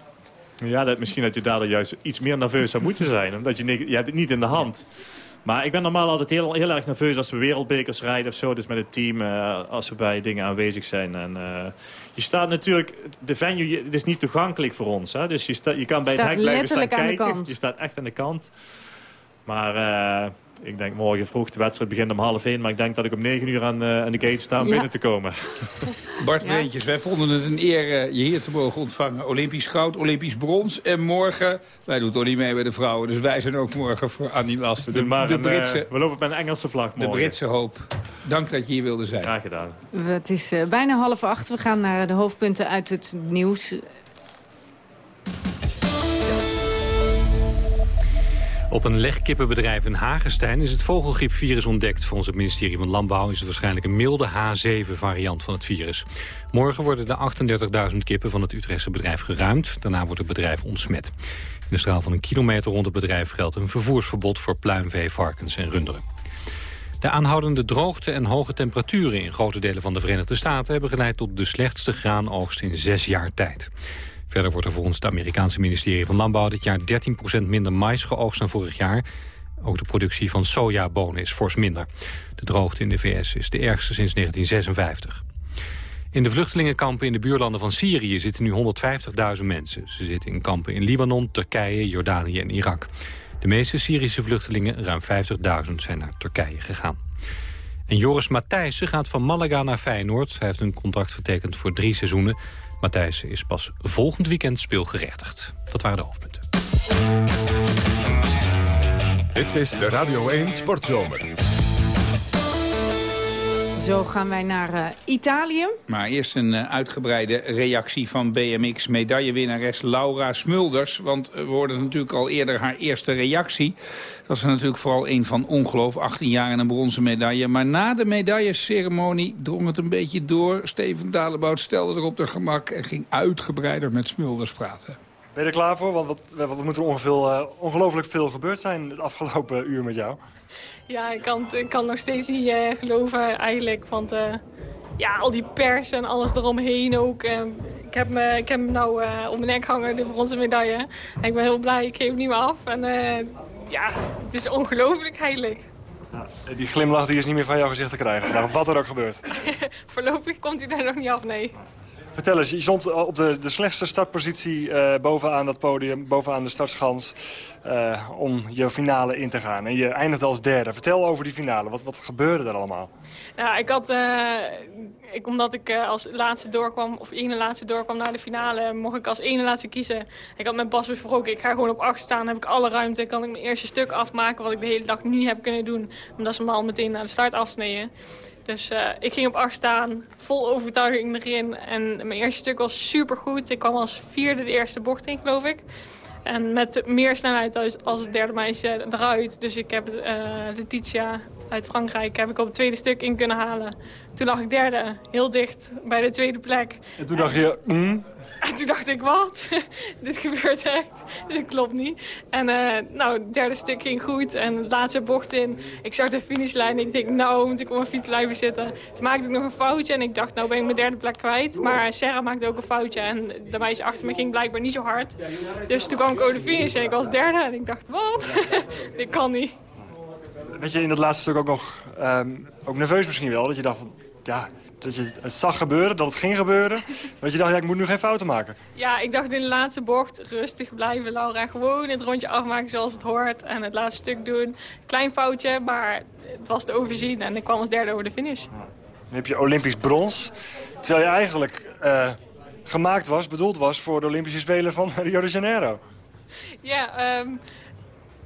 Ja, dat, misschien dat je daardoor juist iets meer nerveus zou moeten zijn. Omdat je, je hebt het niet in de hand. Maar ik ben normaal altijd heel, heel erg nerveus als we wereldbekers rijden of zo. Dus met het team, uh, als we bij dingen aanwezig zijn. En, uh, je staat natuurlijk, de venue, het is niet toegankelijk voor ons. Hè? Dus je, sta, je kan bij het hek blijven staan kijken. Je staat echt aan de kant. Maar uh, ik denk morgen vroeg, de wedstrijd begint om half één. Maar ik denk dat ik om negen uur aan, uh, aan de gate sta om Ja. binnen te komen. Bart Ja. Breentjes, wij vonden het een eer eh, je hier te mogen ontvangen. Olympisch goud, Olympisch brons. En morgen, wij doen toch niet mee bij de vrouwen... dus wij zijn ook morgen voor Annie Lasten. De, maar de, een, Britse, uh, we lopen met een Engelse vlag de morgen. Britse hoop. Dank dat je hier wilde zijn. Graag gedaan. Het is eh, bijna half acht. We gaan naar de hoofdpunten uit het nieuws. Op een legkippenbedrijf in Hagestein is het vogelgriepvirus ontdekt. Volgens het ministerie van Landbouw is het waarschijnlijk een milde H7-variant van het virus. Morgen worden de 38.000 kippen van het Utrechtse bedrijf geruimd. Daarna wordt het bedrijf ontsmet. In de straal van een kilometer rond het bedrijf geldt een vervoersverbod voor pluimvee, varkens en runderen. De aanhoudende droogte en hoge temperaturen in grote delen van de Verenigde Staten... hebben geleid tot de slechtste graanoogst in zes jaar tijd. Verder wordt er volgens het Amerikaanse ministerie van Landbouw... dit jaar 13% minder mais geoogst dan vorig jaar. Ook de productie van sojabonen is fors minder. De droogte in de VS is de ergste sinds 1956. In de vluchtelingenkampen in de buurlanden van Syrië zitten nu 150.000 mensen. Ze zitten in kampen in Libanon, Turkije, Jordanië en Irak. De meeste Syrische vluchtelingen, ruim 50.000, zijn naar Turkije gegaan. En Joris Matthijssen gaat van Malaga naar Feyenoord. Hij heeft een contract getekend voor drie seizoenen. Matthijs is pas volgend weekend speelgerechtigd. Dat waren de hoofdpunten. Dit is de Radio 1 Sportzomer. Zo gaan wij naar uh, Italië. Maar eerst een uh, uitgebreide reactie van BMX-medaillewinnares Laura Smulders. Want we hoorden natuurlijk al eerder haar eerste reactie. Dat was natuurlijk vooral een van ongeloof. 18 jaar en een bronzen medaille. Maar na de medailleceremonie drong het een beetje door. Steven Dalebout stelde er op de gemak en ging uitgebreider met Smulders praten. Ben je er klaar voor? Want wat, wat moet er ongeveer, uh, ongelooflijk veel gebeurd zijn het afgelopen uur met jou? Ja, ik kan, ik kan nog steeds niet uh, geloven eigenlijk. Want uh, ja, al die pers en alles eromheen ook. Uh, ik heb me, ik heb hem nou om mijn nek hangen, de bronzen medaille. En ik ben heel blij, ik geef hem niet meer af. En ja, het is ongelooflijk eigenlijk. Ja, die glimlach die is niet meer van jouw gezicht te krijgen. Nou, wat er ook gebeurt. Voorlopig komt hij daar nog niet af, nee. Vertel eens, je stond op de, de slechtste startpositie uh, bovenaan dat podium, bovenaan de startschans, uh, om je finale in te gaan. En je eindigt als derde. Vertel over die finale, wat, wat gebeurde er allemaal? Ja, ik had, ik, omdat ik als laatste doorkwam, of ene laatste doorkwam naar de finale, mocht ik als ene laatste kiezen. Ik had met Bas besproken, ik ga gewoon op acht staan, heb ik alle ruimte, kan ik mijn eerste stuk afmaken, wat ik de hele dag niet heb kunnen doen, omdat ze me al meteen naar de start afsneden. Dus uh, ik ging op acht staan, vol overtuiging erin. En mijn eerste stuk was supergoed. Ik kwam als vierde de eerste bocht in, geloof ik. En met meer snelheid als, als het derde meisje eruit. Dus ik heb uh, Letitia uit Frankrijk heb ik op het tweede stuk in kunnen halen. Toen lag ik derde, heel dicht bij de tweede plek. En toen dacht je, mm, en toen dacht ik, wat? Dit gebeurt echt. Dit klopt niet. En uh, nou, het derde stuk ging goed. En laatste bocht in. Ik zag de finishlijn. Ik denk, nou moet ik op mijn fiets blijven zitten. Toen maakte ik nog een foutje. En ik dacht, nou ben ik mijn derde plek kwijt. Maar Sarah maakte ook een foutje. En de meisje achter me ging blijkbaar niet zo hard. Dus toen kwam ik over de finish en ik was derde. En ik dacht, wat? Dit kan niet. Weet je in dat laatste stuk ook nog um, ook nerveus misschien wel? Dat je dacht van, ja, dat je het zag gebeuren, dat het ging gebeuren. Dat je dacht, ja, ik moet nu geen fouten maken. Ja, ik dacht in de laatste bocht rustig blijven, Laura. Gewoon het rondje afmaken zoals het hoort. En het laatste stuk doen. Klein foutje, maar het was te overzien. En ik kwam als derde over de finish. Dan heb je Olympisch brons. Terwijl je eigenlijk uh, gemaakt was, bedoeld was voor de Olympische Spelen van Rio de Janeiro. Ja, um,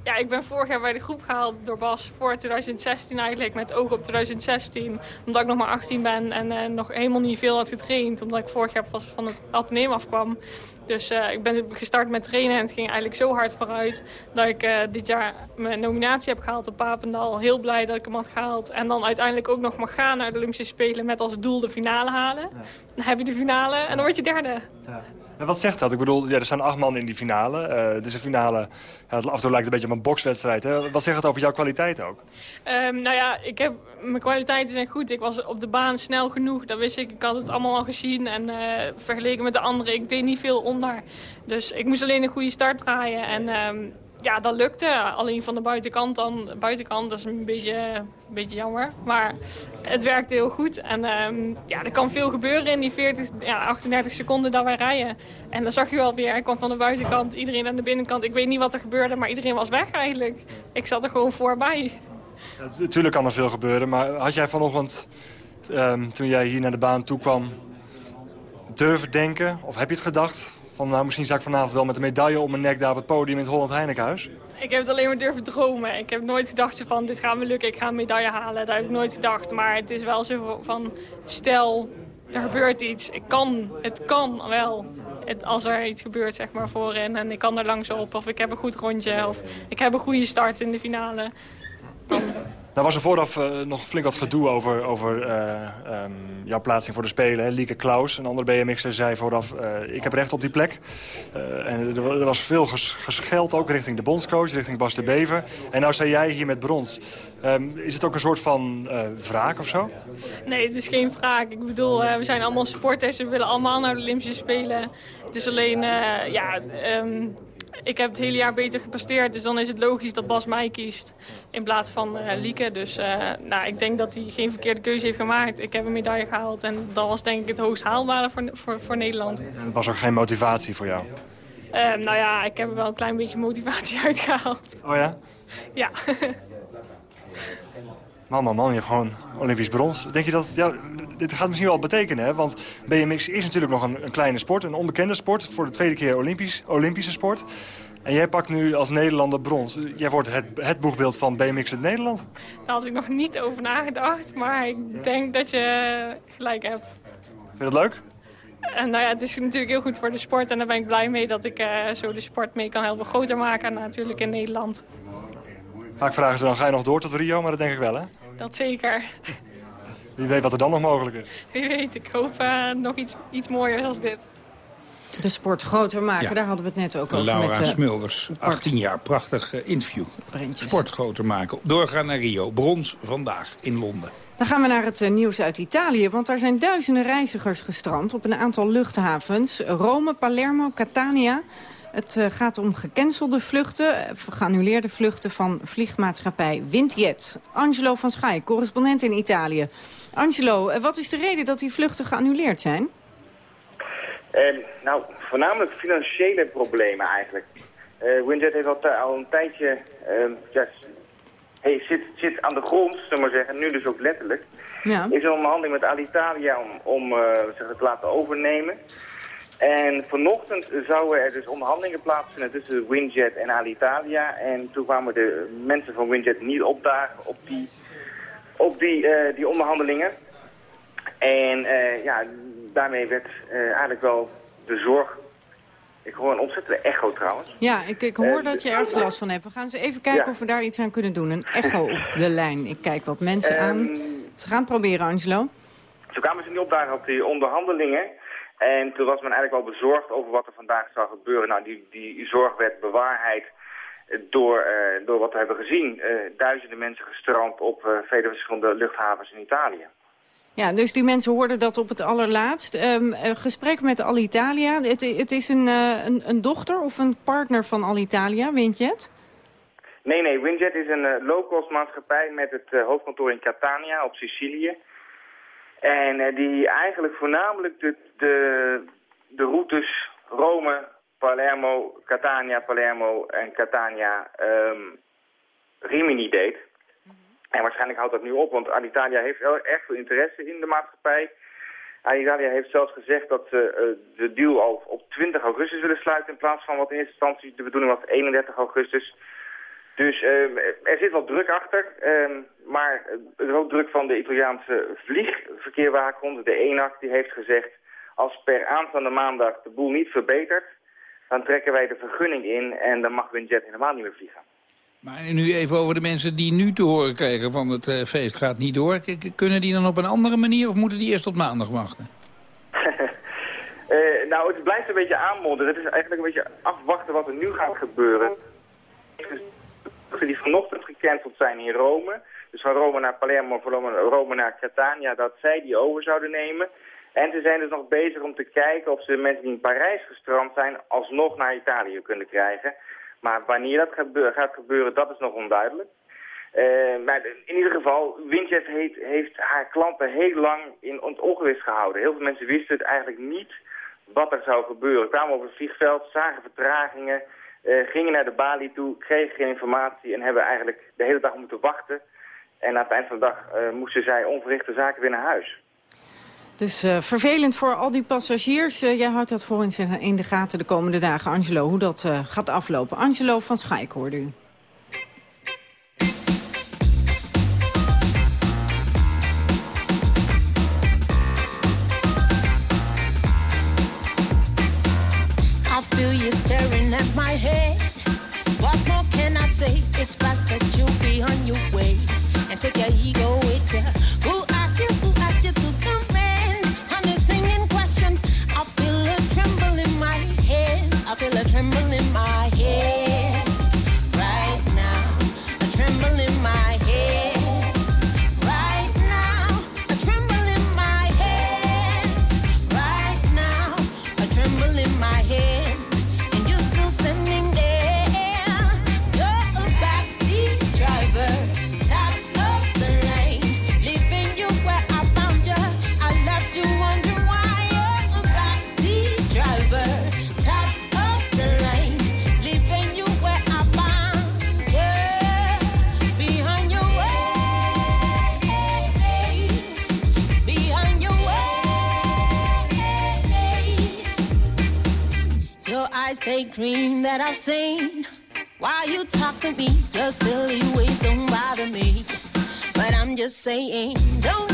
ja, ik ben vorig jaar bij de groep gehaald door Bas voor 2016 eigenlijk, met oog op 2016. Omdat ik nog maar 18 ben en uh, nog helemaal niet veel had getraind, omdat ik vorig jaar pas van het ateneum afkwam. Dus uh, ik ben gestart met trainen en het ging eigenlijk zo hard vooruit dat ik uh, dit jaar mijn nominatie heb gehaald op Papendal. Heel blij dat ik hem had gehaald. En dan uiteindelijk ook nog mag gaan naar de Olympische Spelen met als doel de finale halen. Ja. Dan heb je de finale en dan word je derde. Ja. Wat zegt dat? Ik bedoel, ja, er staan acht man in die finale. Uh, het is een finale, ja, af en toe lijkt het een beetje op een bokswedstrijd. Hè? Wat zegt het over jouw kwaliteit ook? Um, nou ja, ik heb, mijn kwaliteiten zijn goed. Ik was op de baan snel genoeg, dat wist ik. Ik had het allemaal al gezien en uh, vergeleken met de anderen, ik deed niet veel onder. Dus ik moest alleen een goede start draaien en... Um, ja, dat lukte. Alleen van de buitenkant dan. Buitenkant, dat is een beetje, een beetje jammer. Maar het werkte heel goed. En um, ja, er kan veel gebeuren in die 40, ja, 38 seconden dat wij rijden. En dan zag je wel weer, ik kwam van de buitenkant, iedereen aan de binnenkant. Ik weet niet wat er gebeurde, maar iedereen was weg eigenlijk. Ik zat er gewoon voorbij. Ja, natuurlijk kan er veel gebeuren, maar had jij vanochtend, um, toen jij hier naar de baan toe kwam, durven denken? Of heb je het gedacht van nou, misschien zou ik vanavond wel met een medaille om mijn nek daar op het podium in het Holland Heinekenhuis? Ik heb het alleen maar durven dromen. Ik heb nooit gedacht van dit gaat me lukken, ik ga een medaille halen. Dat heb ik nooit gedacht. Maar het is wel zo van stel, er gebeurt iets. Ik kan, het kan wel. Het, als er iets gebeurt zeg maar voorin en ik kan er langs op. Of ik heb een goed rondje of ik heb een goede start in de finale. Nou was er vooraf uh, nog flink wat gedoe over, over uh, um, jouw plaatsing voor de Spelen. Lieke Klaus, een andere BMX'er, zei vooraf... Uh, ik heb recht op die plek. en er, was veel ges gescheld ook richting de bondscoach, richting Bas de Bever. En nou zei jij hier met brons. Um, is het ook een soort van wraak of zo? Nee, het is geen wraak. Ik bedoel, we zijn allemaal sporters. We willen allemaal naar de Olympische Spelen. Het is alleen, ja... Um, ik heb het hele jaar beter gepresteerd. Dus dan is het logisch dat Bas mij kiest in plaats van uh, Lieke. Dus uh, nou, ik denk dat hij geen verkeerde keuze heeft gemaakt. Ik heb een medaille gehaald en dat was denk ik het hoogst haalbare voor, voor, voor Nederland. En was er geen motivatie voor jou? Uh, nou ja, ik heb er wel een klein beetje motivatie uitgehaald. Oh ja? Ja. Man, man, man, je hebt gewoon Olympisch brons. Denk je dat, ja, dit gaat misschien wel betekenen, hè? Want BMX is natuurlijk nog een, een kleine sport, een onbekende sport. Voor de tweede keer Olympisch, Olympische sport. En jij pakt nu als Nederlander brons. Jij wordt het, het boegbeeld van BMX in Nederland. Daar had ik nog niet over nagedacht, maar ik denk dat je gelijk hebt. Vind je dat leuk? En nou ja, het is natuurlijk heel goed voor de sport. En daar ben ik blij mee dat ik uh, zo de sport mee kan helpen groter maken. Natuurlijk in Nederland. Vaak vragen ze dan, ga je nog door tot Rio? Maar dat denk ik wel, hè? Dat zeker. Wie weet wat er dan nog mogelijk is. Wie weet, ik hoop uh, nog iets, iets mooiers als dit. De sport groter maken, daar hadden we het net ook over. Laura met, uh, Smulders, 18 jaar, prachtig uh, interview. Brentjes. Sport groter maken. Doorgaan naar Rio, brons vandaag in Londen. Dan gaan we naar het nieuws uit Italië, want daar zijn duizenden reizigers gestrand op een aantal luchthavens. Rome, Palermo, Catania. Het uh, gaat om gecancelde vluchten, geannuleerde vluchten van vliegmaatschappij Windjet. Angelo van Schaik, correspondent in Italië. Angelo, uh, wat is de reden dat die vluchten geannuleerd zijn? Uh, nou, voornamelijk financiële problemen eigenlijk. Uh, Windjet heeft al, al een tijdje, uh, ja, hey, zit, zit aan de grond, zullen maar zeggen, nu dus ook letterlijk. Ja. Is een onderhandeling met Alitalia om, om zeg, het te laten overnemen. En vanochtend zouden er dus onderhandelingen plaatsvinden tussen Windjet en Alitalia. En toen kwamen de mensen van Windjet niet opdagen op die, op die, die onderhandelingen. En ja, daarmee werd uh, eigenlijk wel de zorg... Ik hoor een ontzettende echo trouwens. Ja, ik, ik hoor dat je ergens last van hebt. We gaan eens even kijken ja. of we daar iets aan kunnen doen. Een echo op de lijn. Ik kijk wat mensen um, aan. Ze gaan het proberen, Angelo. Zo kwamen ze niet opdagen op die onderhandelingen. En toen was men eigenlijk wel bezorgd over wat er vandaag zou gebeuren. Nou, die, die zorg werd bewaarheid door, uh, door wat we hebben gezien. duizenden mensen gestrand op vele verschillende luchthavens in Italië. Ja, dus die mensen hoorden dat op het allerlaatst. Um, gesprek met Alitalia. Het, het is een, uh, een, een, dochter of een partner van Alitalia, Windjet? Nee, nee. Windjet is een uh, low-cost maatschappij met het uh, hoofdkantoor in Catania op Sicilië. En die eigenlijk voornamelijk de, de, de routes Rome, Palermo, Catania, Palermo en Catania um, Rimini deed. En waarschijnlijk houdt dat nu op, want Alitalia heeft erg veel interesse in de maatschappij. Alitalia heeft zelfs gezegd dat ze uh, de deal al op 20 augustus willen sluiten... in plaats van wat in eerste instantie de bedoeling was 31 augustus. Dus uh, er zit wat druk achter, uh, maar er is ook druk van de Italiaanse vliegverkeerwaakhond. De ENAC die heeft gezegd, als per aanstaande maandag de boel niet verbetert... dan trekken wij de vergunning in en dan mag Windjet helemaal niet meer vliegen. Maar nu even over de mensen die nu te horen krijgen van het uh, feest gaat niet door. K kunnen die dan op een andere manier of moeten die eerst tot maandag wachten? uh, nou, het blijft een beetje aanmodderen. Het is eigenlijk een beetje afwachten wat er nu gaat gebeuren. Die vanochtend gecanceld zijn in Rome. Dus van Rome naar Palermo, van Rome naar Catania, dat zij die over zouden nemen. En ze zijn dus nog bezig om te kijken of ze mensen die in Parijs gestrand zijn alsnog naar Italië kunnen krijgen. Maar wanneer dat gaat gebeuren, dat is nog onduidelijk. Uh, maar in ieder geval, Windjet heeft, heeft haar klanten heel lang in het ongewis gehouden. Heel veel mensen wisten het eigenlijk niet wat er zou gebeuren. Kwamen op het vliegveld, zagen vertragingen, gingen naar de balie toe, kregen geen informatie en hebben eigenlijk de hele dag moeten wachten. En aan het eind van de dag uh, moesten zij onverrichte zaken weer naar huis. Dus uh, vervelend voor al die passagiers. Jij houdt dat voor in de gaten de komende dagen, Angelo, hoe dat gaat aflopen. Angelo van Schaik hoorde u. While you talk to me, your silly ways don't bother me. But I'm just saying, don't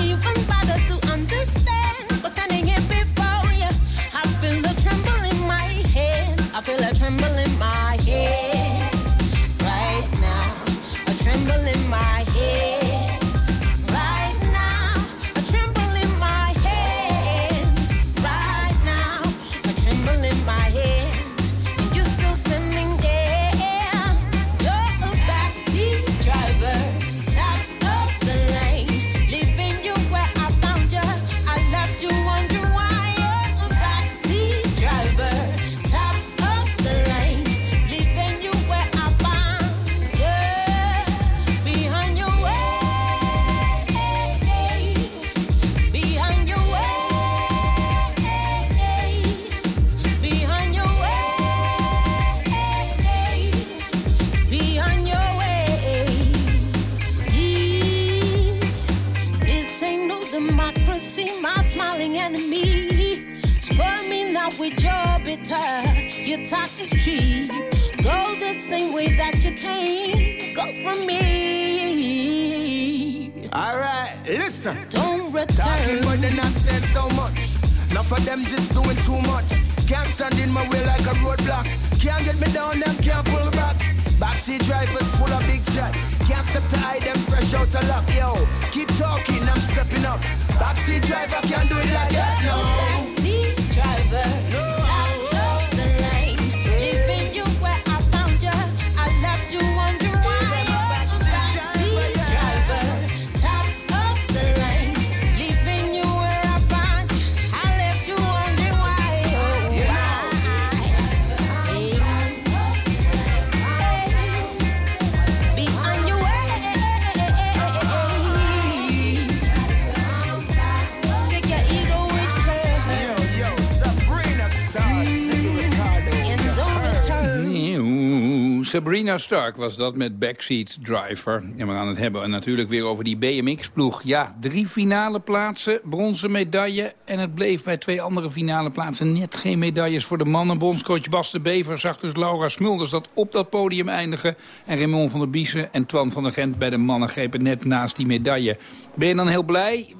Sabrina Stark was dat met Backseat Driver. En we gaan het hebben natuurlijk weer over die BMX-ploeg. Ja, drie finale plaatsen, bronzen medaille. En het bleef bij twee andere finale plaatsen net geen medailles voor de mannen. Bondscoach Bas de Bever zag dus Laura Smulders dat op dat podium eindigen. En Raymond van der Biesen en Twan van der Gent bij de mannen grepen net naast die medaille. Ben je dan heel blij?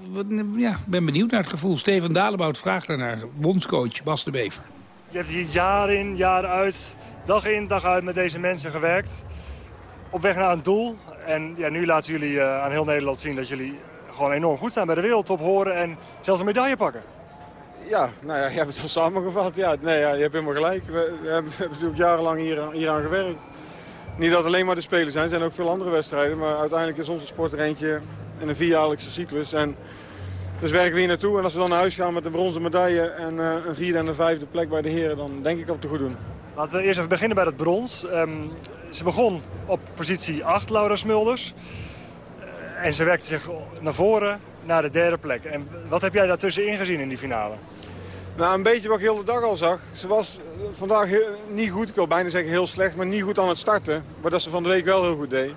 Ja, ben benieuwd naar het gevoel. Steven Dalebout vraagt daarnaar. Bondscoach Bas de Bever. Je hebt hier jaar in, jaar uit, dag in, dag uit met deze mensen gewerkt. Op weg naar een doel. En ja, nu laten jullie eh, aan heel Nederland zien dat jullie gewoon enorm goed zijn bij de wereldtop horen en zelfs een medaille pakken. Ja, nou ja, je hebt het al samengevat. Ja, nee, ja, je hebt helemaal gelijk. We, we hebben, natuurlijk jarenlang hier, aan- hier aan gewerkt. Niet dat alleen maar de Spelen zijn, er zijn ook veel andere wedstrijden. Maar uiteindelijk is onze sport er eentje in een vierjaarlijkse cyclus. En dus werken we hier naartoe. En als we dan naar huis gaan met een bronzen medaille en eh, een vierde en een vijfde plek bij de heren... dan denk ik dat we het goed doen. Laten we eerst even beginnen bij het brons. Ehm, ze begon op positie 8, Laura Smulders. Eh, en ze werkte zich naar voren naar de derde plek. En wat heb jij daartussenin gezien in die finale? Nou, een beetje wat ik heel de dag al zag. Ze was eh, vandaag heel- niet goed, ik wil bijna zeggen heel slecht, maar niet goed aan het starten. Maar dat ze van de week wel heel goed deed.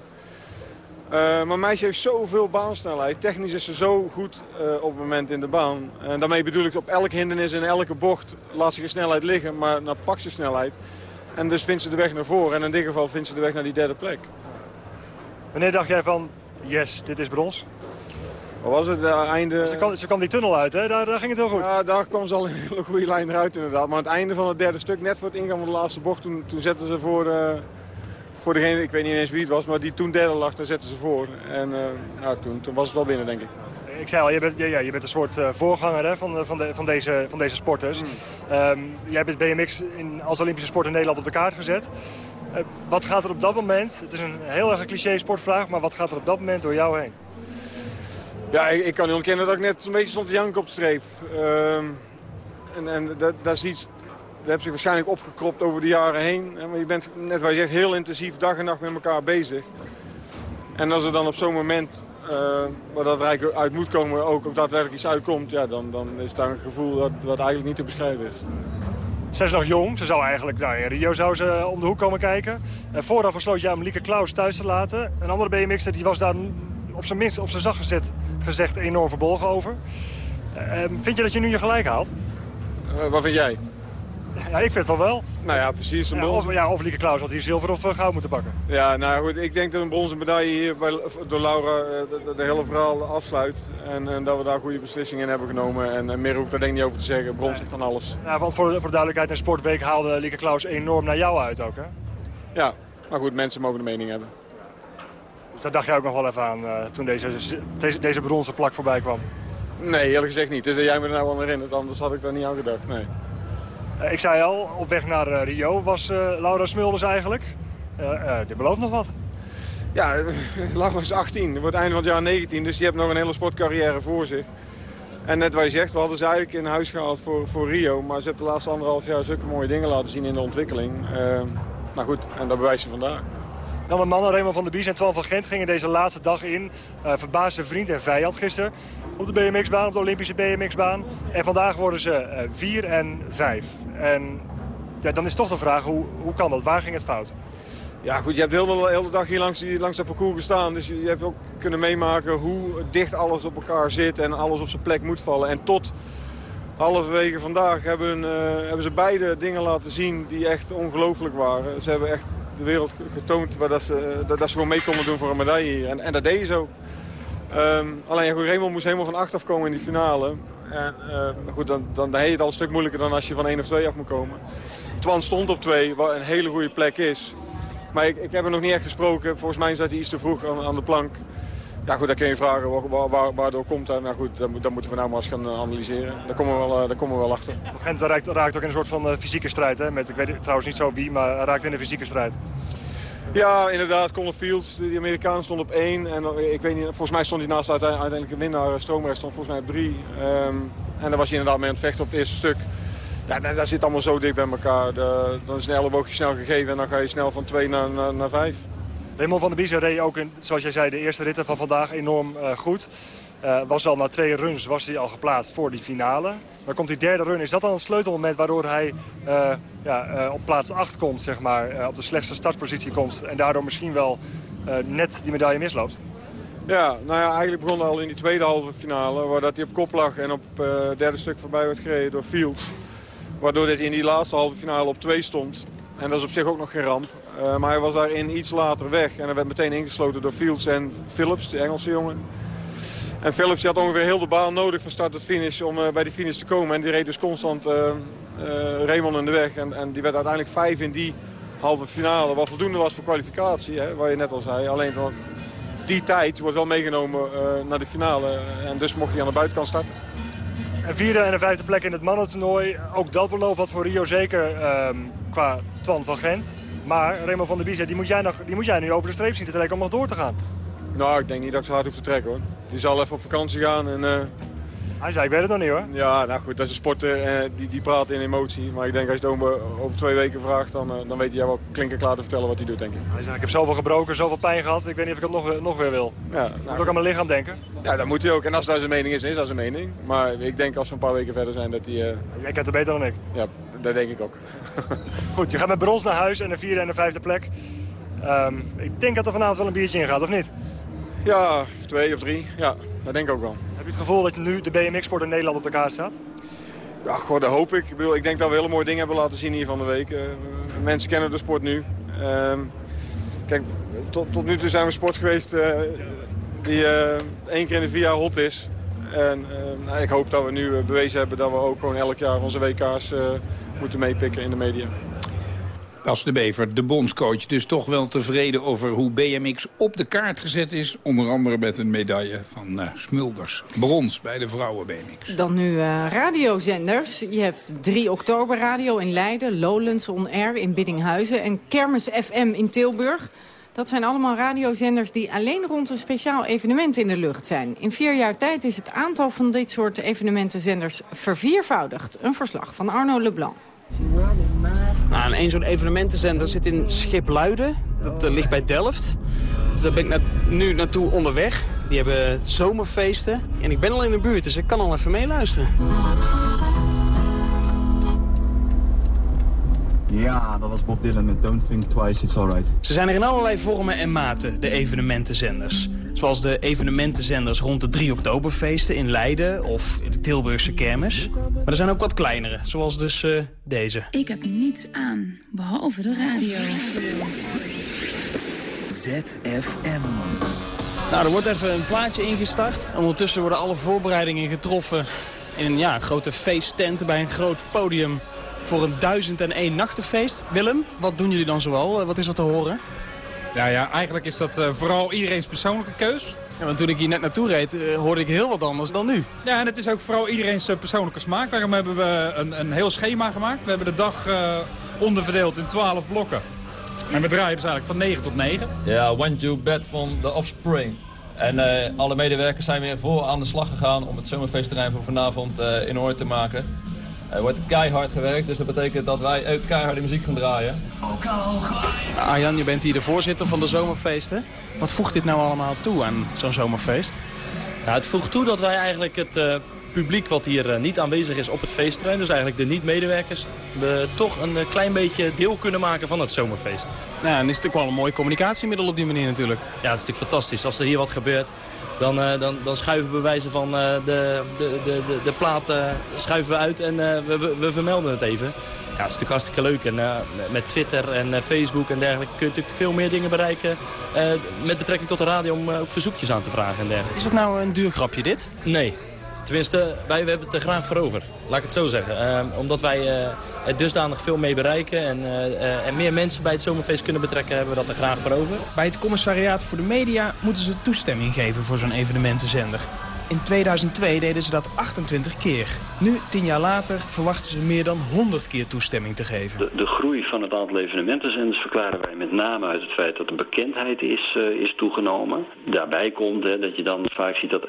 Eh, maar meisje heeft zoveel baansnelheid. Technisch is ze zo goed eh, op het moment in de baan. En daarmee bedoel ik op elk hindernis en elke bocht laat ze geen snelheid liggen, maar dan pakt ze snelheid. En dus vindt ze de weg naar voren. En in dit geval vindt ze de weg naar die derde plek. Wanneer dacht jij van, yes, dit is brons? Wat was het? Uh, einde... Ze kwam, ze kwam die tunnel uit, hè? Daar, daar ging het heel goed. Ja, daar kwam ze al in een hele goede lijn eruit inderdaad. Maar aan het einde van het derde stuk, net voor het ingaan van de laatste bocht, toen, toen zetten ze voor, voor degene, ik weet niet eens wie het was, maar die toen derde lag, daar zetten ze voor. En eh, nou, toen, toen was het wel binnen, denk ik. Ik zei al, je bent, ja, je bent een soort eh, voorganger hè, van, van, de, van, deze, van deze sporters. Ehm, jij bent BMX in, als Olympische sport in Nederland op de kaart gezet. Eh, wat gaat er op dat moment, het is een heel erg cliché sportvraag, maar wat gaat er op dat moment door jou heen? Ja, ik, ik kan niet ontkennen dat ik net een beetje stond te janken op de streep. Ehm, en en dat, dat is iets, dat heeft zich waarschijnlijk opgekropt over de jaren heen. Maar je bent, net wat je zegt, heel intensief dag en nacht met elkaar bezig. En als er dan op zo'n moment, eh, waar dat eigenlijk uit moet komen, ook, ook daadwerkelijk iets uitkomt... Ja, dan, dan is daar een gevoel dat, wat eigenlijk niet te beschrijven is. Zij is nog jong, ze zou eigenlijk, nou, in Rio zou ze om de hoek komen kijken. En vooraf besloot jij om Lieke Klaus thuis te laten. Een andere BMX'er die was daar op zijn minst, op zijn zacht gezet, gezegd, enorm verbolgen over. Ehm, vind je dat je nu je gelijk haalt? Eh, wat vind jij? Ja, ik vind het wel wel. Nou ja, precies. Een Ja, of, ja, of Lieke Klaus had hier zilver of eh, goud moeten pakken. Ja, nou goed, ik denk dat een bronzen medaille hier bij, door Laura eh, de, de hele verhaal afsluit. En, en dat we daar goede beslissingen in hebben genomen. En, en meer hoef ik daar denk ik niet over te zeggen. Brons kan alles. Ja, want voor, de- voor de duidelijkheid, in Sportweek haalde Lieke Klaus enorm naar jou uit ook, hè? Ja, maar goed, mensen mogen de mening hebben. Dus daar dacht jij ook nog wel even aan eh, toen deze, deze, deze bronzen plak voorbij kwam. Nee, eerlijk gezegd niet. Dus dat jij me er nou aan herinnert, anders had ik daar niet aan gedacht. Nee. Eh, ik zei al, op weg naar eh, Rio was eh, Laura Smulders eigenlijk. Dit belooft nog wat. Ja, Laura is 18. Het wordt einde van het jaar 19, dus die heeft nog een hele sportcarrière voor zich. En net wat je zegt, we hadden ze eigenlijk in huis gehaald voor, voor Rio. Maar ze heeft de laatste anderhalf jaar zulke mooie dingen laten zien in de ontwikkeling. Nou goed, en dat bewijst ze vandaag. Dan de mannen Raymond van der Bies en Twan van Gent gingen deze laatste dag in. eh verbaasde vriend en vijand gisteren op de BMX-baan, op de Olympische BMX-baan. En vandaag worden ze eh, vier en vijf. En ja, dan is toch de vraag, hoe, hoe kan dat? Waar ging het fout? Ja goed, je hebt heel de hele dag hier langs, die- langs dat parcours gestaan. Dus je, je hebt ook kunnen meemaken hoe dicht alles op elkaar zit en alles op zijn plek moet vallen. En tot halverwege vandaag hebben, eh, hebben ze beide dingen laten zien die echt ongelooflijk waren. Ze hebben echt de wereld getoond waar dat ze, dat, dat ze gewoon mee konden doen voor een medaille hier. En, en dat deden ze ook. Ehm, alleen goed, Raymond moest helemaal van acht afkomen in die finale. En eh, maar goed, dan, dan, dan heet het al een stuk moeilijker dan als je van één of twee af moet komen. Twan stond op twee, wat een hele goede plek is. Maar ik, ik heb hem nog niet echt gesproken. Volgens mij zat hij iets te vroeg aan, aan de plank. Ja goed, dan kun je vragen waar, waar, waar- waardoor komt dat. Nou goed, dat, moet- dat moeten we nou maar eens gaan eh, analyseren. Daar komen we wel, eh, daar komen we wel achter. Gent raakt, raakt ook in een soort van eh, fysieke strijd. Hè? Met, ik weet trouwens niet zo wie, maar hij raakt in een fysieke strijd. Ja, inderdaad. Conor Fields, die Amerikaan, stond op één. En ik weet niet, volgens mij stond hij naast de uite- uiteindelijke winnaar. Stroomberg stond volgens mij op drie. Ehm, en daar was hij inderdaad mee aan het vechten op het eerste stuk. Ja, daar, daar zit allemaal zo dicht bij elkaar. De, dan is een elleboogje snel gegeven en dan ga je snel van twee naar, naar, naar vijf. Raymond van der Bies reed ook, in, zoals jij zei, de eerste ritten van vandaag enorm eh, goed. Eh, was al na twee runs was hij al geplaatst voor die finale. Dan komt die derde run. Is dat dan het sleutelmoment waardoor hij eh, ja, op plaats 8 komt, zeg maar, op de slechtste startpositie komt en daardoor misschien wel net die medaille misloopt? Ja, nou ja, eigenlijk begon al in die tweede halve finale, waar dat hij op kop lag en op het derde stuk voorbij werd gereden door Fields. Waardoor hij in die laatste halve finale op twee stond. En dat is op zich ook nog geen ramp. Eh, maar hij was daarin iets later weg en hij werd meteen ingesloten door Fields en Phillips, de Engelse jongen. En Phillips had ongeveer heel de baan nodig van start tot finish om eh, bij die finish te komen. En die reed dus constant eh, Raymond in de weg. En, en die werd uiteindelijk vijf in die halve finale. Wat voldoende was voor kwalificatie, hè, waar je net al zei. Alleen die tijd wordt wel meegenomen naar de finale. En dus mocht hij aan de buitenkant starten. Een vierde en een vijfde plek in het mannentoernooi. Ook dat belooft wat voor Rio zeker ehm, qua Twan van Gent. Maar Raymond van der Bies, die moet, jij die moet jij nu over de streep zien te trekken om nog door te gaan. Nou, ik denk niet dat ik zo hard hoef te trekken hoor. Die zal even op vakantie gaan en... eh, Hij zei, ik weet het nog niet hoor. Ja, nou goed, dat is een sporter eh, die, die praat in emotie. Maar ik denk als je het over, over twee weken vraagt, dan, eh, dan weet hij wel klinkerklaar te vertellen wat hij doet, denk ik. Hij zei, ik heb zoveel gebroken, zoveel pijn gehad. Ik weet niet of ik het nog, nog weer wil. Ja, moet ook aan mijn lichaam denken. Ja, dat moet hij ook. En als dat zijn mening is, is dat zijn mening. Maar ik denk als we een paar weken verder zijn dat hij... eh, Jij kent het beter dan ik. Ja, dat denk ik ook. Goed, je gaat met brons naar huis en een vierde en een vijfde plek. Ehm, ik denk dat er vanavond wel een biertje in gaat, of niet? Ja, of twee of drie. Ja, dat denk ik ook wel. Heb je het gevoel dat nu de BMX-sport in Nederland op de kaart staat? Ja, goh, dat hoop ik. Ik, bedoel, ik denk dat we hele mooie dingen hebben laten zien hier van de week. Eh, mensen kennen de sport nu. Ehm, kijk, tot, tot nu toe zijn we sport geweest eh, die eh, één keer in de vier jaar hot is. En eh, nou, ik hoop dat we nu bewezen hebben dat we ook gewoon elk jaar onze WK's moeten meepikken in de media. Bas de Bever, de bondscoach, dus toch wel tevreden over hoe BMX op de kaart gezet is. Onder andere met een medaille van eh, Smulders. Brons bij de vrouwen BMX. Dan nu eh, radiozenders. Je hebt 3 oktober radio in Leiden, Lowlands On Air in Biddinghuizen en Kermis FM in Tilburg. Dat zijn allemaal radiozenders die alleen rond een speciaal evenement in de lucht zijn. In vier jaar tijd is het aantal van dit soort evenementenzenders verviervoudigd. Een verslag van Arno Leblanc. Nou, en één zo'n evenementenzender zit in Schipluiden. Dat eh, ligt bij Delft. Dus daar ben ik na- nu naartoe onderweg. Die hebben zomerfeesten. En ik ben al in de buurt, dus ik kan al even meeluisteren. Ja, dat was Bob Dylan met Don't Think Twice, It's Alright. Ze zijn er in allerlei vormen en maten, de evenementenzenders. Zoals de evenementenzenders rond de 3 oktoberfeesten in Leiden of de Tilburgse kermis. Maar er zijn ook wat kleinere, zoals dus uh, deze. Ik heb niets aan, behalve de radio. ZFM. Nou, er wordt even een plaatje ingestart. Ondertussen worden alle voorbereidingen getroffen in een ja, grote feesttent bij een groot podium voor een 1001 nachtenfeest. Willem, wat doen jullie dan zoal? Wat is er te horen? Ja, ja eigenlijk is dat uh, vooral iedereen's persoonlijke keus. Ja, want toen ik hier net naartoe reed, uh, hoorde ik heel wat anders dan nu. Ja, en het is ook vooral iedereen's uh, persoonlijke smaak. Daarom hebben we een, een heel schema gemaakt. We hebben de dag onderverdeeld in 12 blokken. En we draaien dus eigenlijk van 9 tot 9. Ja, When You Bed van The Offspring. En alle medewerkers zijn weer voor aan de slag gegaan om het zomerfeestterrein voor vanavond in orde te maken. Er wordt keihard gewerkt, dus dat betekent dat wij ook keiharde muziek gaan draaien. Arjan, je bent hier de voorzitter van de zomerfeesten. Wat voegt dit nou allemaal toe aan zo'n zomerfeest? Nou, het voegt toe dat wij eigenlijk het uh, publiek wat hier uh, niet aanwezig is op het feestterrein... dus eigenlijk de niet-medewerkers... we toch een uh, klein beetje deel kunnen maken van het zomerfeest. Nou, en is het ook wel een mooi communicatiemiddel op die manier natuurlijk. Ja, het is natuurlijk fantastisch. Als er hier wat gebeurt, dan, uh, dan, dan schuiven we bij van uh, de, de, de, de, plaat uh, schuiven we uit en we, we, we, vermelden het even. Ja, het is natuurlijk hartstikke leuk. En met Twitter en Facebook en dergelijke kun je natuurlijk veel meer dingen bereiken. met betrekking tot de radio om ook verzoekjes aan te vragen en dergelijke. Is dat nou een duur grapje dit? Nee. Tenminste, wij hebben het er graag voor over. Laat ik het zo zeggen. omdat wij er dusdanig veel mee bereiken en, uh, en meer mensen bij het zomerfeest kunnen betrekken, hebben we dat er graag voor over. Bij het commissariaat voor de media moeten ze toestemming geven voor zo'n evenementenzender. In 2002 deden ze dat 28 keer. Nu, tien jaar later, verwachten ze meer dan 100 keer toestemming te geven. De, de groei van het aantal evenementenzenders verklaren wij met name uit het feit dat de bekendheid is, uh, is toegenomen. Daarbij komt hè, dat je dan vaak ziet dat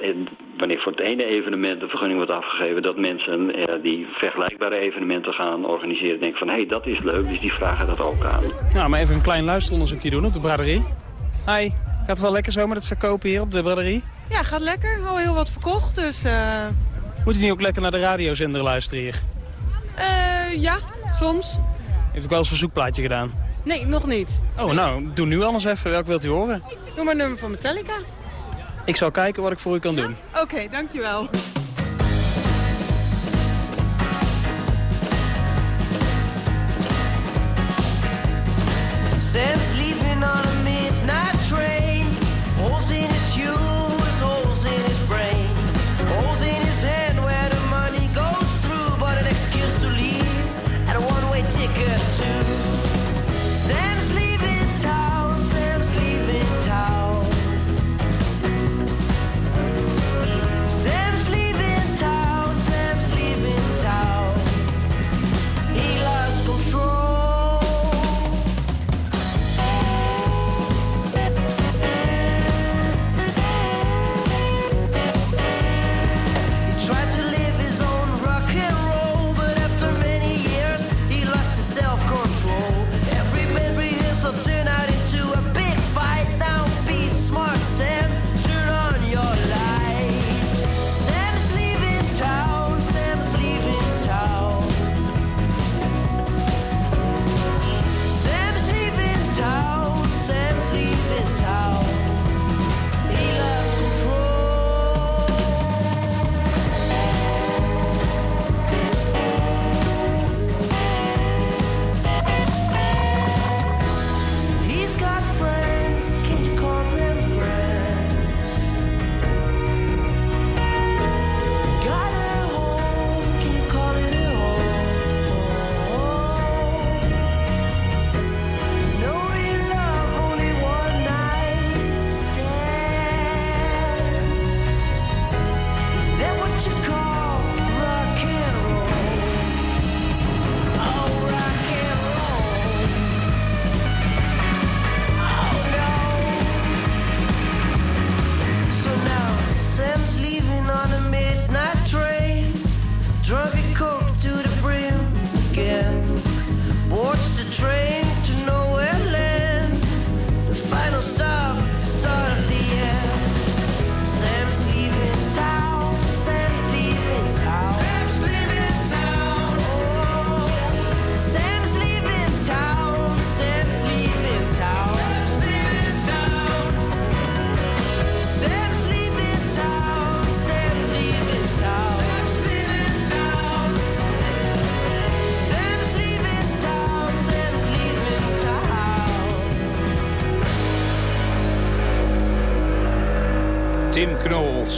wanneer voor het ene evenement een vergunning wordt afgegeven... dat mensen uh, die vergelijkbare evenementen gaan organiseren denken van... hé, hey, dat is leuk, dus die vragen dat ook aan. Nou, maar even een klein luisteronderzoekje doen op de braderie. Hi, gaat het wel lekker zo met het verkopen hier op de braderie? Ja, gaat lekker. Al heel wat verkocht, dus... Uh... Moet je niet ook lekker naar de radiozender luisteren hier? Uh, ja, soms. Heeft u wel eens een verzoekplaatje gedaan? Nee, nog niet. Oh, nou, doe nu anders even. Welk wilt u horen? Doe maar nummer van Metallica. Ik zal kijken wat ik voor u kan ja? doen. Oké, okay, dankjewel.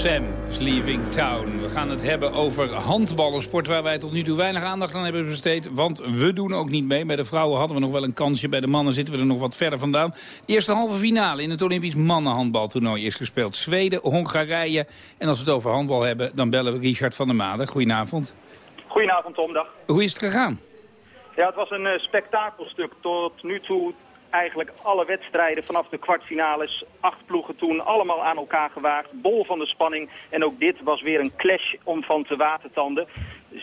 Sam is leaving town. We gaan het hebben over handballen, sport waar wij tot nu toe weinig aandacht aan hebben besteed. Want we doen ook niet mee. Bij de vrouwen hadden we nog wel een kansje, bij de mannen zitten we er nog wat verder vandaan. Eerste halve finale in het Olympisch mannenhandbaltoernooi is gespeeld. Zweden, Hongarije. En als we het over handbal hebben, dan bellen we Richard van der Made. Goedenavond. Goedenavond Tom, dag. Hoe is het gegaan? Ja, het was een uh, spektakelstuk. Tot nu toe eigenlijk alle wedstrijden vanaf de kwartfinales. Acht ploegen toen allemaal aan elkaar gewaagd. Bol van de spanning. En ook dit was weer een clash om van te watertanden. 26-25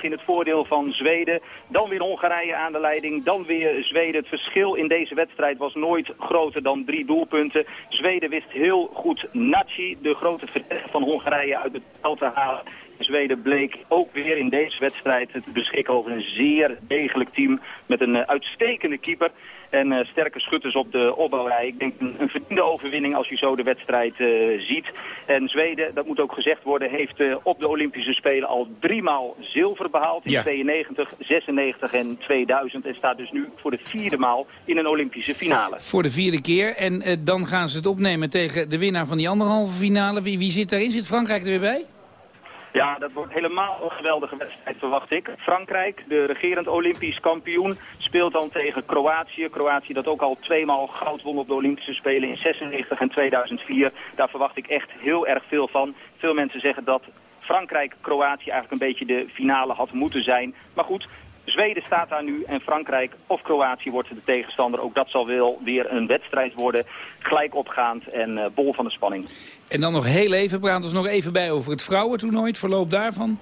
in het voordeel van Zweden. Dan weer Hongarije aan de leiding. Dan weer Zweden. Het verschil in deze wedstrijd was nooit groter dan drie doelpunten. Zweden wist heel goed Nachi, de grote verdediger van Hongarije, uit het spel te halen. Zweden bleek ook weer in deze wedstrijd te beschikken over een zeer degelijk team met een uh, uitstekende keeper. En uh, sterke schutters op de opbouwrij. Ik denk een, een verdiende overwinning als je zo de wedstrijd uh, ziet. En Zweden, dat moet ook gezegd worden, heeft uh, op de Olympische Spelen al driemaal zilver behaald. In Ja. 92, 96 en 2000. En staat dus nu voor de vierde maal in een Olympische finale. Voor de vierde keer. En eh, dan gaan ze het opnemen tegen de winnaar van die anderhalve finale. Wie, wie zit daarin? Zit Frankrijk er weer bij? Ja, dat wordt helemaal een geweldige wedstrijd, verwacht ik. Frankrijk, de regerend Olympisch kampioen, speelt dan tegen Kroatië. Kroatië dat ook al tweemaal goud won op de Olympische Spelen in 96 en 2004. Daar verwacht ik echt heel erg veel van. Veel mensen zeggen dat Frankrijk-Kroatië eigenlijk een beetje de finale had moeten zijn. Maar goed, Zweden staat daar nu en Frankrijk of Kroatië wordt de tegenstander. Ook dat zal wel weer een wedstrijd worden. Gelijk opgaand en eh, bol van de spanning. En dan nog heel even, praten we nog even bij over het vrouwentoernooi. Het verloop daarvan.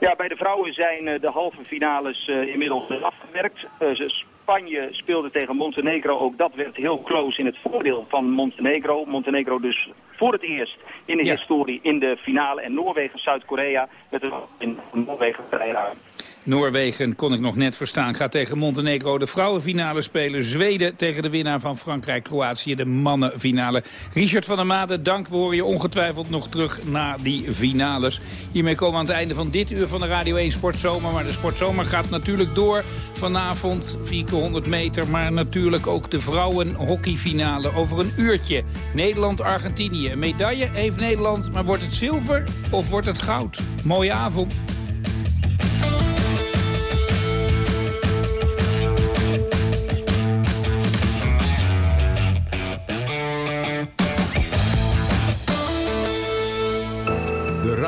Ja, bij de vrouwen zijn eh, de halve finales eh, inmiddels afgewerkt. Spanje speelde tegen Montenegro. Ook dat werd heel close in het voordeel van Montenegro. Montenegro dus voor het eerst in de historie in de finale. En Noorwegen-Zuid-Korea met een in Noorwegen vrij ruim. Noorwegen, kon ik nog net verstaan, gaat tegen Montenegro de vrouwenfinale spelen. Zweden tegen de winnaar van Frankrijk-Kroatië, de mannenfinale. Richard van der Made, dank. We horen je ongetwijfeld nog terug naar die finales. Hiermee komen we aan het einde van dit uur van de Radio 1 Sportzomer. Maar de Sportzomer gaat natuurlijk door vanavond, 400 meter. Maar natuurlijk ook de vrouwenhockeyfinale over een uurtje. Nederland-Argentinië. Medaille heeft Nederland, maar wordt het zilver of wordt het goud? Mooie avond.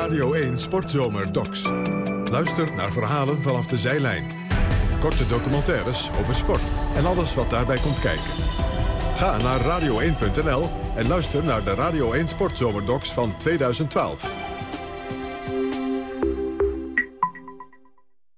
Radio 1 Sportzomer Docs. Luister naar verhalen vanaf de zijlijn. Korte documentaires over sport en alles wat daarbij komt kijken. Ga naar radio1.nl en luister naar de Radio 1 Sportzomerdocs van 2012.